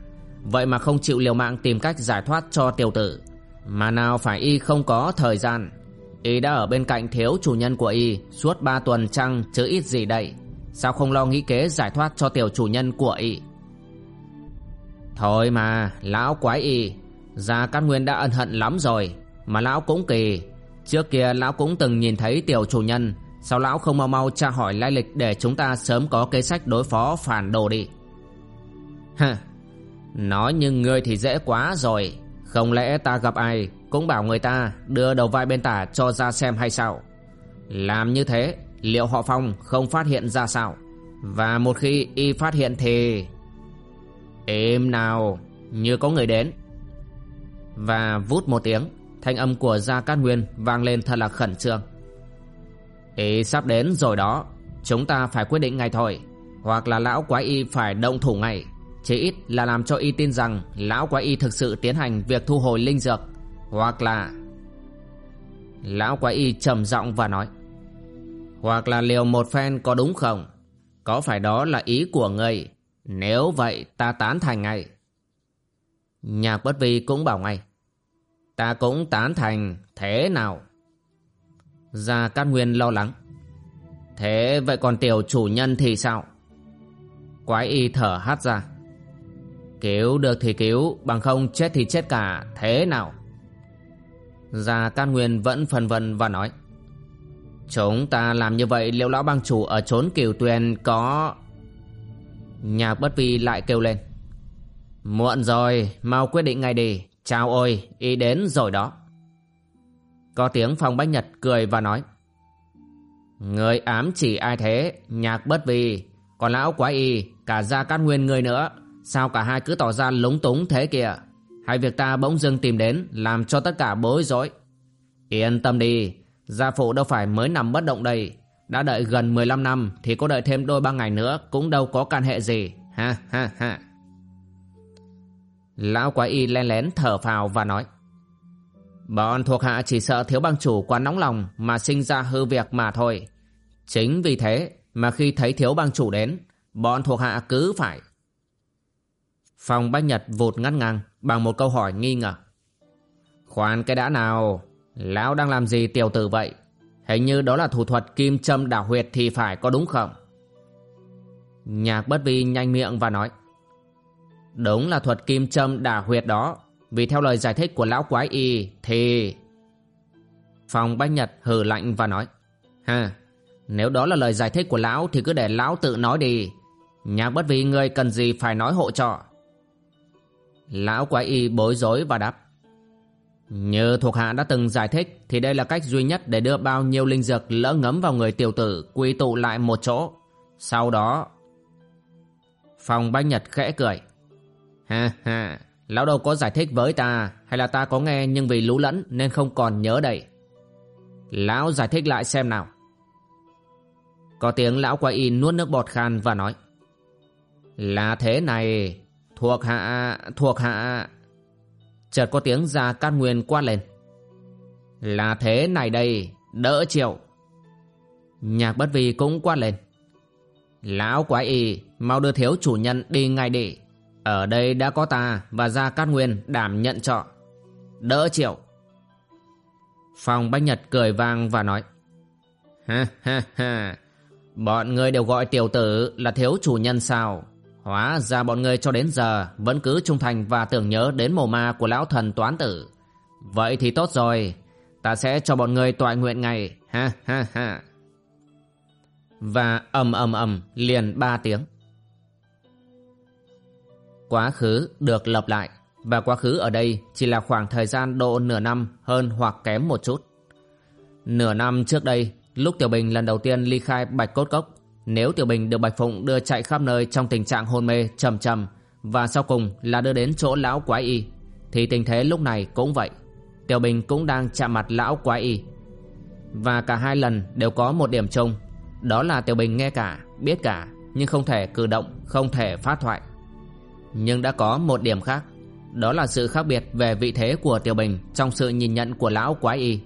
Vậy mà không chịu liều mạng tìm cách giải thoát cho tiểu tử. Mà nào phải y không có thời gian. Y đã ở bên cạnh thiếu chủ nhân của Y, suốt ba tuần trăng, chứ ít gì đây. Sao không lo nghĩ kế giải thoát cho tiểu chủ nhân của Y? Thôi mà, lão quái Y, Gia Cát Nguyên đã ân hận lắm rồi, Mà lão cũng kỳ. Trước kia lão cũng từng nhìn thấy tiểu chủ nhân, Sao lão không mau mau tra hỏi lai lịch Để chúng ta sớm có kế sách đối phó phản đồ đi? Hả Nói nhưng ngươi thì dễ quá rồi, Không lẽ ta gặp ai cũng bảo người ta đưa đầu vai bên tả cho ra xem hay sao. Làm như thế, Liệu họ Phong không phát hiện ra sao? Và một khi y phát hiện thì Êm nào, Như có người đến. Và vút một tiếng, Thanh âm của Gia Cát Nguyên vang lên thật là khẩn trương. Y sắp đến rồi đó, Chúng ta phải quyết định ngay thôi. Hoặc là lão quái y phải động thủ ngay. Chỉ ít là làm cho y tin rằng Lão quái y thực sự tiến hành việc thu hồi linh dược hoặc là Lão quái y trầm giọng và nói, Hoặc là liều một phen có đúng không? Có phải đó là ý của ngươi? Nếu vậy, ta tán thành ngay. Nhạc bất vi cũng bảo ngay, Ta cũng tán thành, Thế nào? Gia Cát Nguyên lo lắng, Thế vậy còn tiểu chủ nhân thì sao? Quái y thở hát ra, Cứu được thì cứu, Bằng không chết thì chết cả, Thế nào? Gia Tan Nguyên vẫn phân vân và nói Chúng ta làm như vậy liệu lão bang chủ ở trốn kiều tuyền có... Nhạc bất vi lại kêu lên Muộn rồi, mau quyết định ngay đi. Chào ôi, ý đến rồi đó. Có tiếng phòng bách nhật cười và nói Người ám chỉ ai thế Nhạc bất vi? Còn lão quái y Cả gia cát nguyên người nữa Sao cả hai cứ tỏ ra lúng túng thế kìa? Hay việc ta bỗng dưng tìm đến làm cho tất cả bối rối. Yên tâm đi, gia phụ đâu phải mới nằm bất động đây. Đã đợi gần 15 năm thì có đợi thêm đôi ba ngày nữa cũng đâu có can hệ gì. Ha ha ha. Lão quái y len lén thở phào và nói. Bọn thuộc hạ chỉ sợ thiếu bang chủ quá nóng lòng mà sinh ra hư việc mà thôi. Chính vì thế mà khi thấy thiếu bang chủ đến, bọn thuộc hạ cứ phải. Phòng Bách Nhật vụt ngắt ngang bằng một câu hỏi nghi ngờ. Khoan cái đã nào, lão đang làm gì tiểu tử vậy? Hình như đó là thủ thuật kim châm đảo huyệt thì phải có đúng không? Nhạc bất vi nhanh miệng và nói. Đúng là thuật kim châm đả huyệt đó, vì theo lời giải thích của lão quái y thì... Phòng Bách Nhật hừ lạnh và nói. Ha, nếu đó là lời giải thích của lão thì cứ để lão tự nói đi. Nhạc bất vi ngươi cần gì phải nói hộ trọ. Lão quái y bối rối và đáp, Như thuộc hạ đã từng giải thích, Thì đây là cách duy nhất để đưa bao nhiêu linh dược lỡ ngấm vào người tiểu tử, Quy tụ lại một chỗ. Sau đó Phòng Bách Nhật khẽ cười, Ha ha, Lão đâu có giải thích với ta, Hay là ta có nghe nhưng vì lũ lẫn Nên không còn nhớ đây. Lão giải thích lại xem nào. Có tiếng lão quái y nuốt nước bọt khan và nói, Là thế này Thuộc hạ, thuộc hạ. Chợt có tiếng ra cát nguyên quát lên. Là thế này đây, đỡ chịu. Nhạc bất vi cũng quát lên. Lão quái y, mau đưa thiếu chủ nhân đi ngay đi. Ở đây đã có ta và Gia Cát Nguyên đảm nhận trọ. Đỡ chịu. Phòng Bách Nhật cười vang và nói. Ha ha ha, bọn người đều gọi tiểu tử là thiếu chủ nhân sao? Hóa ra bọn người cho đến giờ vẫn cứ trung thành và tưởng nhớ đến mồ ma của lão thần toán tử. Vậy thì tốt rồi, ta sẽ cho bọn người tọa nguyện ngày, ha ha ha. Và ầm ầm ầm liền ba tiếng. Quá khứ được lập lại, và quá khứ ở đây chỉ là khoảng thời gian độ nửa năm hơn hoặc kém một chút. Nửa năm trước đây Lúc Tiểu Bình lần đầu tiên ly khai Bạch Cốt Cốc nếu Tiểu Bình được Bạch Phụng đưa chạy khắp nơi Trong tình trạng hôn mê trầm trầm Và sau cùng là đưa đến chỗ lão quái y Thì tình thế lúc này cũng vậy. Tiểu Bình cũng đang chạm mặt lão quái y. Và cả hai lần đều có một điểm chung. Đó là Tiểu Bình nghe cả, biết cả Nhưng không thể cử động, không thể phát thoại. Nhưng đã có một điểm khác. Đó là sự khác biệt về vị thế của Tiểu Bình Trong sự nhìn nhận của lão quái y.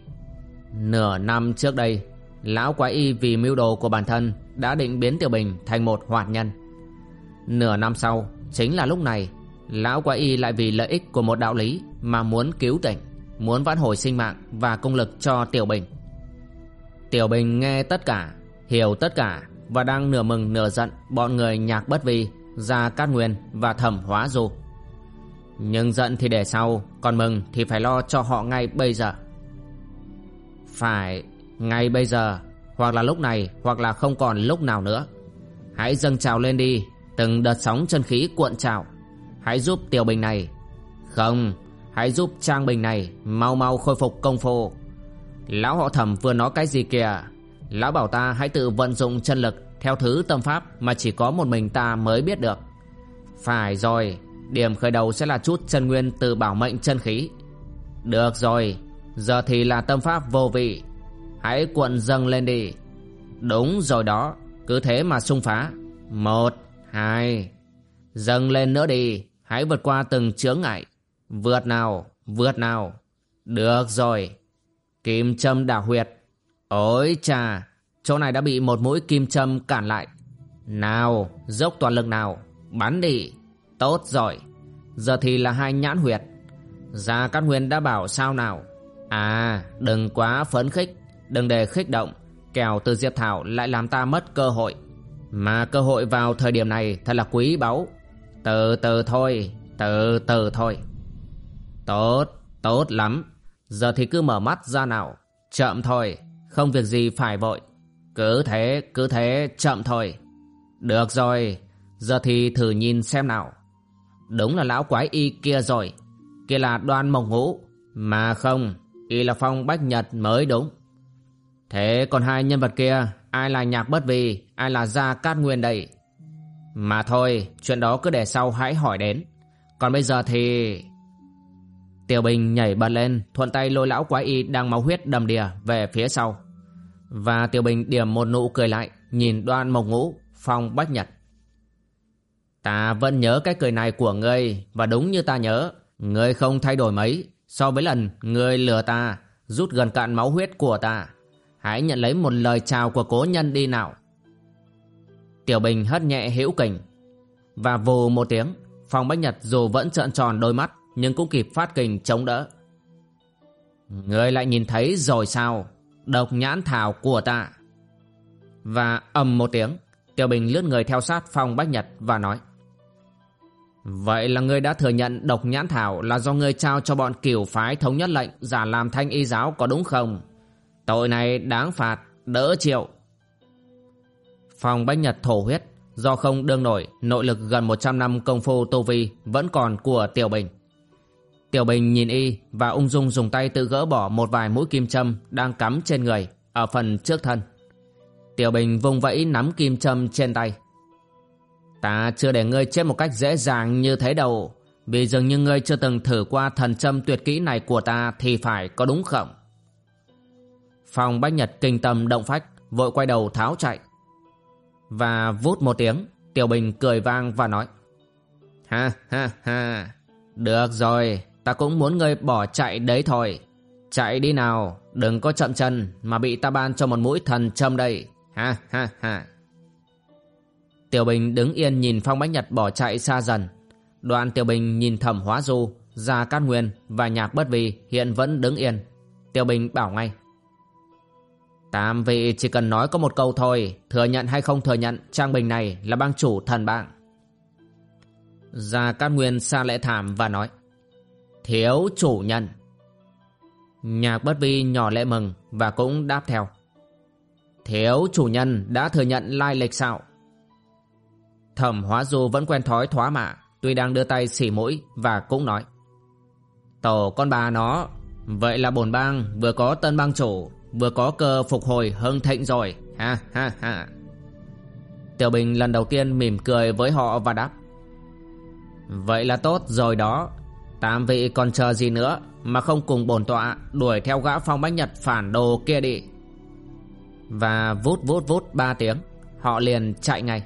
Nửa năm trước đây Lão quái y vì mưu đồ của bản thân đã định biến Tiểu Bình thành một hoạt nhân. Nửa năm sau, Chính là lúc này, Lão quái y lại vì lợi ích của một đạo lý Mà muốn cứu tỉnh, Muốn vãn hồi sinh mạng và công lực cho Tiểu Bình. Tiểu Bình nghe tất cả, Hiểu tất cả Và đang nửa mừng nửa giận Bọn người nhạc bất vi ra Cát Nguyên và Thẩm Hóa Du. Nhưng giận thì để sau, Còn mừng thì phải lo cho họ ngay bây giờ. Phải, ngay bây giờ hoặc là lúc này, Hoặc là không còn lúc nào nữa. Hãy dâng trào lên đi, Từng đợt sóng chân khí cuộn trào. Hãy giúp Tiểu Bình này. Không, Hãy giúp Trang Bình này Mau mau khôi phục công phu. Lão họ thẩm vừa nói cái gì kìa? Lão bảo ta hãy tự vận dụng chân lực Theo thứ tâm pháp Mà chỉ có một mình ta mới biết được. Phải rồi, Điểm khởi đầu sẽ là chút chân nguyên từ bảo mệnh chân khí. Được rồi, Giờ thì là tâm pháp vô vị. Hãy cuộn dâng lên đi. Đúng rồi đó, Cứ thế mà xung phá. Một, Hai, Dâng lên nữa đi. Hãy vượt qua từng chướng ngại. Vượt nào Vượt nào. Được rồi. Kim châm đảo huyệt. Ôi chà Chỗ này đã bị một mũi kim châm cản lại. Nào, Dốc toàn lực nào. Bắn đi. Tốt rồi. Giờ thì là hai nhãn huyệt. Gia Cát huyền đã bảo sao nào? À đừng quá phấn khích. Đừng để khích động, Kẻo từ Diệp Thảo lại làm ta mất cơ hội. Mà cơ hội vào thời điểm này Thật là quý báu. Từ từ thôi, Từ từ thôi. Tốt Tốt lắm. Giờ thì cứ mở mắt ra nào. Chậm thôi, Không việc gì phải vội. Cứ thế Cứ thế, Chậm thôi. Được rồi, Giờ thì thử nhìn xem nào. Đúng là lão quái y kia rồi. Kia là đoan mộng ngũ. Mà không, Y là phong bách nhật mới đúng. Thế còn hai nhân vật kia, Ai là nhạc bất vì, Ai là gia cát nguyên đây? Mà thôi, Chuyện đó cứ để sau hãy hỏi đến. Còn bây giờ thì Tiểu Bình nhảy bật lên, Thuận tay lôi lão quái y đang máu huyết đầm đìa Về phía sau. Và Tiểu Bình điểm một nụ cười lại, Nhìn đoan mộc ngũ, Phong bách nhật. Ta vẫn nhớ cái cười này của ngươi, Và đúng như ta nhớ, Ngươi không thay đổi mấy, So với lần ngươi lừa ta, Rút gần cạn máu huyết của ta. Hãy nhận lấy một lời chào của cố nhân đi nào. Tiểu Bình hất nhẹ hữu kình Và vù một tiếng. Phong Bách Nhật dù vẫn trợn tròn đôi mắt, Nhưng cũng kịp phát kình chống đỡ. Người lại nhìn thấy rồi sao? Độc nhãn thảo của ta. Và ầm một tiếng, Tiểu Bình lướt người theo sát Phong Bách Nhật và nói, Vậy là ngươi đã thừa nhận độc nhãn thảo là do ngươi trao cho bọn cửu phái thống nhất lệnh giả làm thanh y giáo có đúng không? Tội này đáng phạt, đỡ chịu. Phòng Bách Nhật thổ huyết, do không đương nổi, nội lực gần 100 năm công phu tu vi vẫn còn của Tiểu Bình. Tiểu Bình nhìn y và ung dung dùng tay tự gỡ bỏ một vài mũi kim châm đang cắm trên người, ở phần trước thân. Tiểu Bình vung vẫy nắm kim châm trên tay. Ta chưa để ngươi chết một cách dễ dàng như thế đâu, vì dường như ngươi chưa từng thử qua thần châm tuyệt kỹ này của ta thì phải có đúng không? Phong Bách Nhật kinh tâm động phách, Vội quay đầu tháo chạy. Và vút một tiếng, Tiểu Bình cười vang và nói, Ha ha ha, Được rồi, Ta cũng muốn ngươi bỏ chạy đấy thôi. Chạy đi nào, Đừng có chậm chân Mà bị ta ban cho một mũi thần châm đây. Ha ha ha. Tiểu Bình đứng yên nhìn Phong Bách Nhật bỏ chạy xa dần. Đoạn Tiểu Bình nhìn thẩm hóa du, Gia Cát Nguyên và Nhạc Bất Vi hiện vẫn đứng yên. Tiểu Bình bảo ngay Tam vị chỉ cần nói có một câu thôi, Thừa nhận hay không thừa nhận, Trang Bình này là bang chủ thần bạn. Gia Cát Nguyên xa lễ thảm và nói, Thiếu chủ nhân Nhạc bất vi nhỏ lệ mừng Và cũng đáp theo, Thiếu chủ nhân đã thừa nhận lai lịch sao Thẩm hóa du vẫn quen thói thoá mạ, Tuy đang đưa tay xỉ mũi Và cũng nói, Tổ con bà nó, Vậy là bổn bang vừa có tân bang chủ Vừa có cơ phục hồi hưng thịnh rồi. Ha ha ha. Tiểu Bình lần đầu tiên mỉm cười với họ và đáp. Vậy là tốt, rồi đó. Tam vị còn chờ gì nữa Mà không cùng bổn tọa Đuổi theo gã phong bách nhật phản đồ kia đi. Và vút vút vút ba tiếng, Họ liền chạy ngay.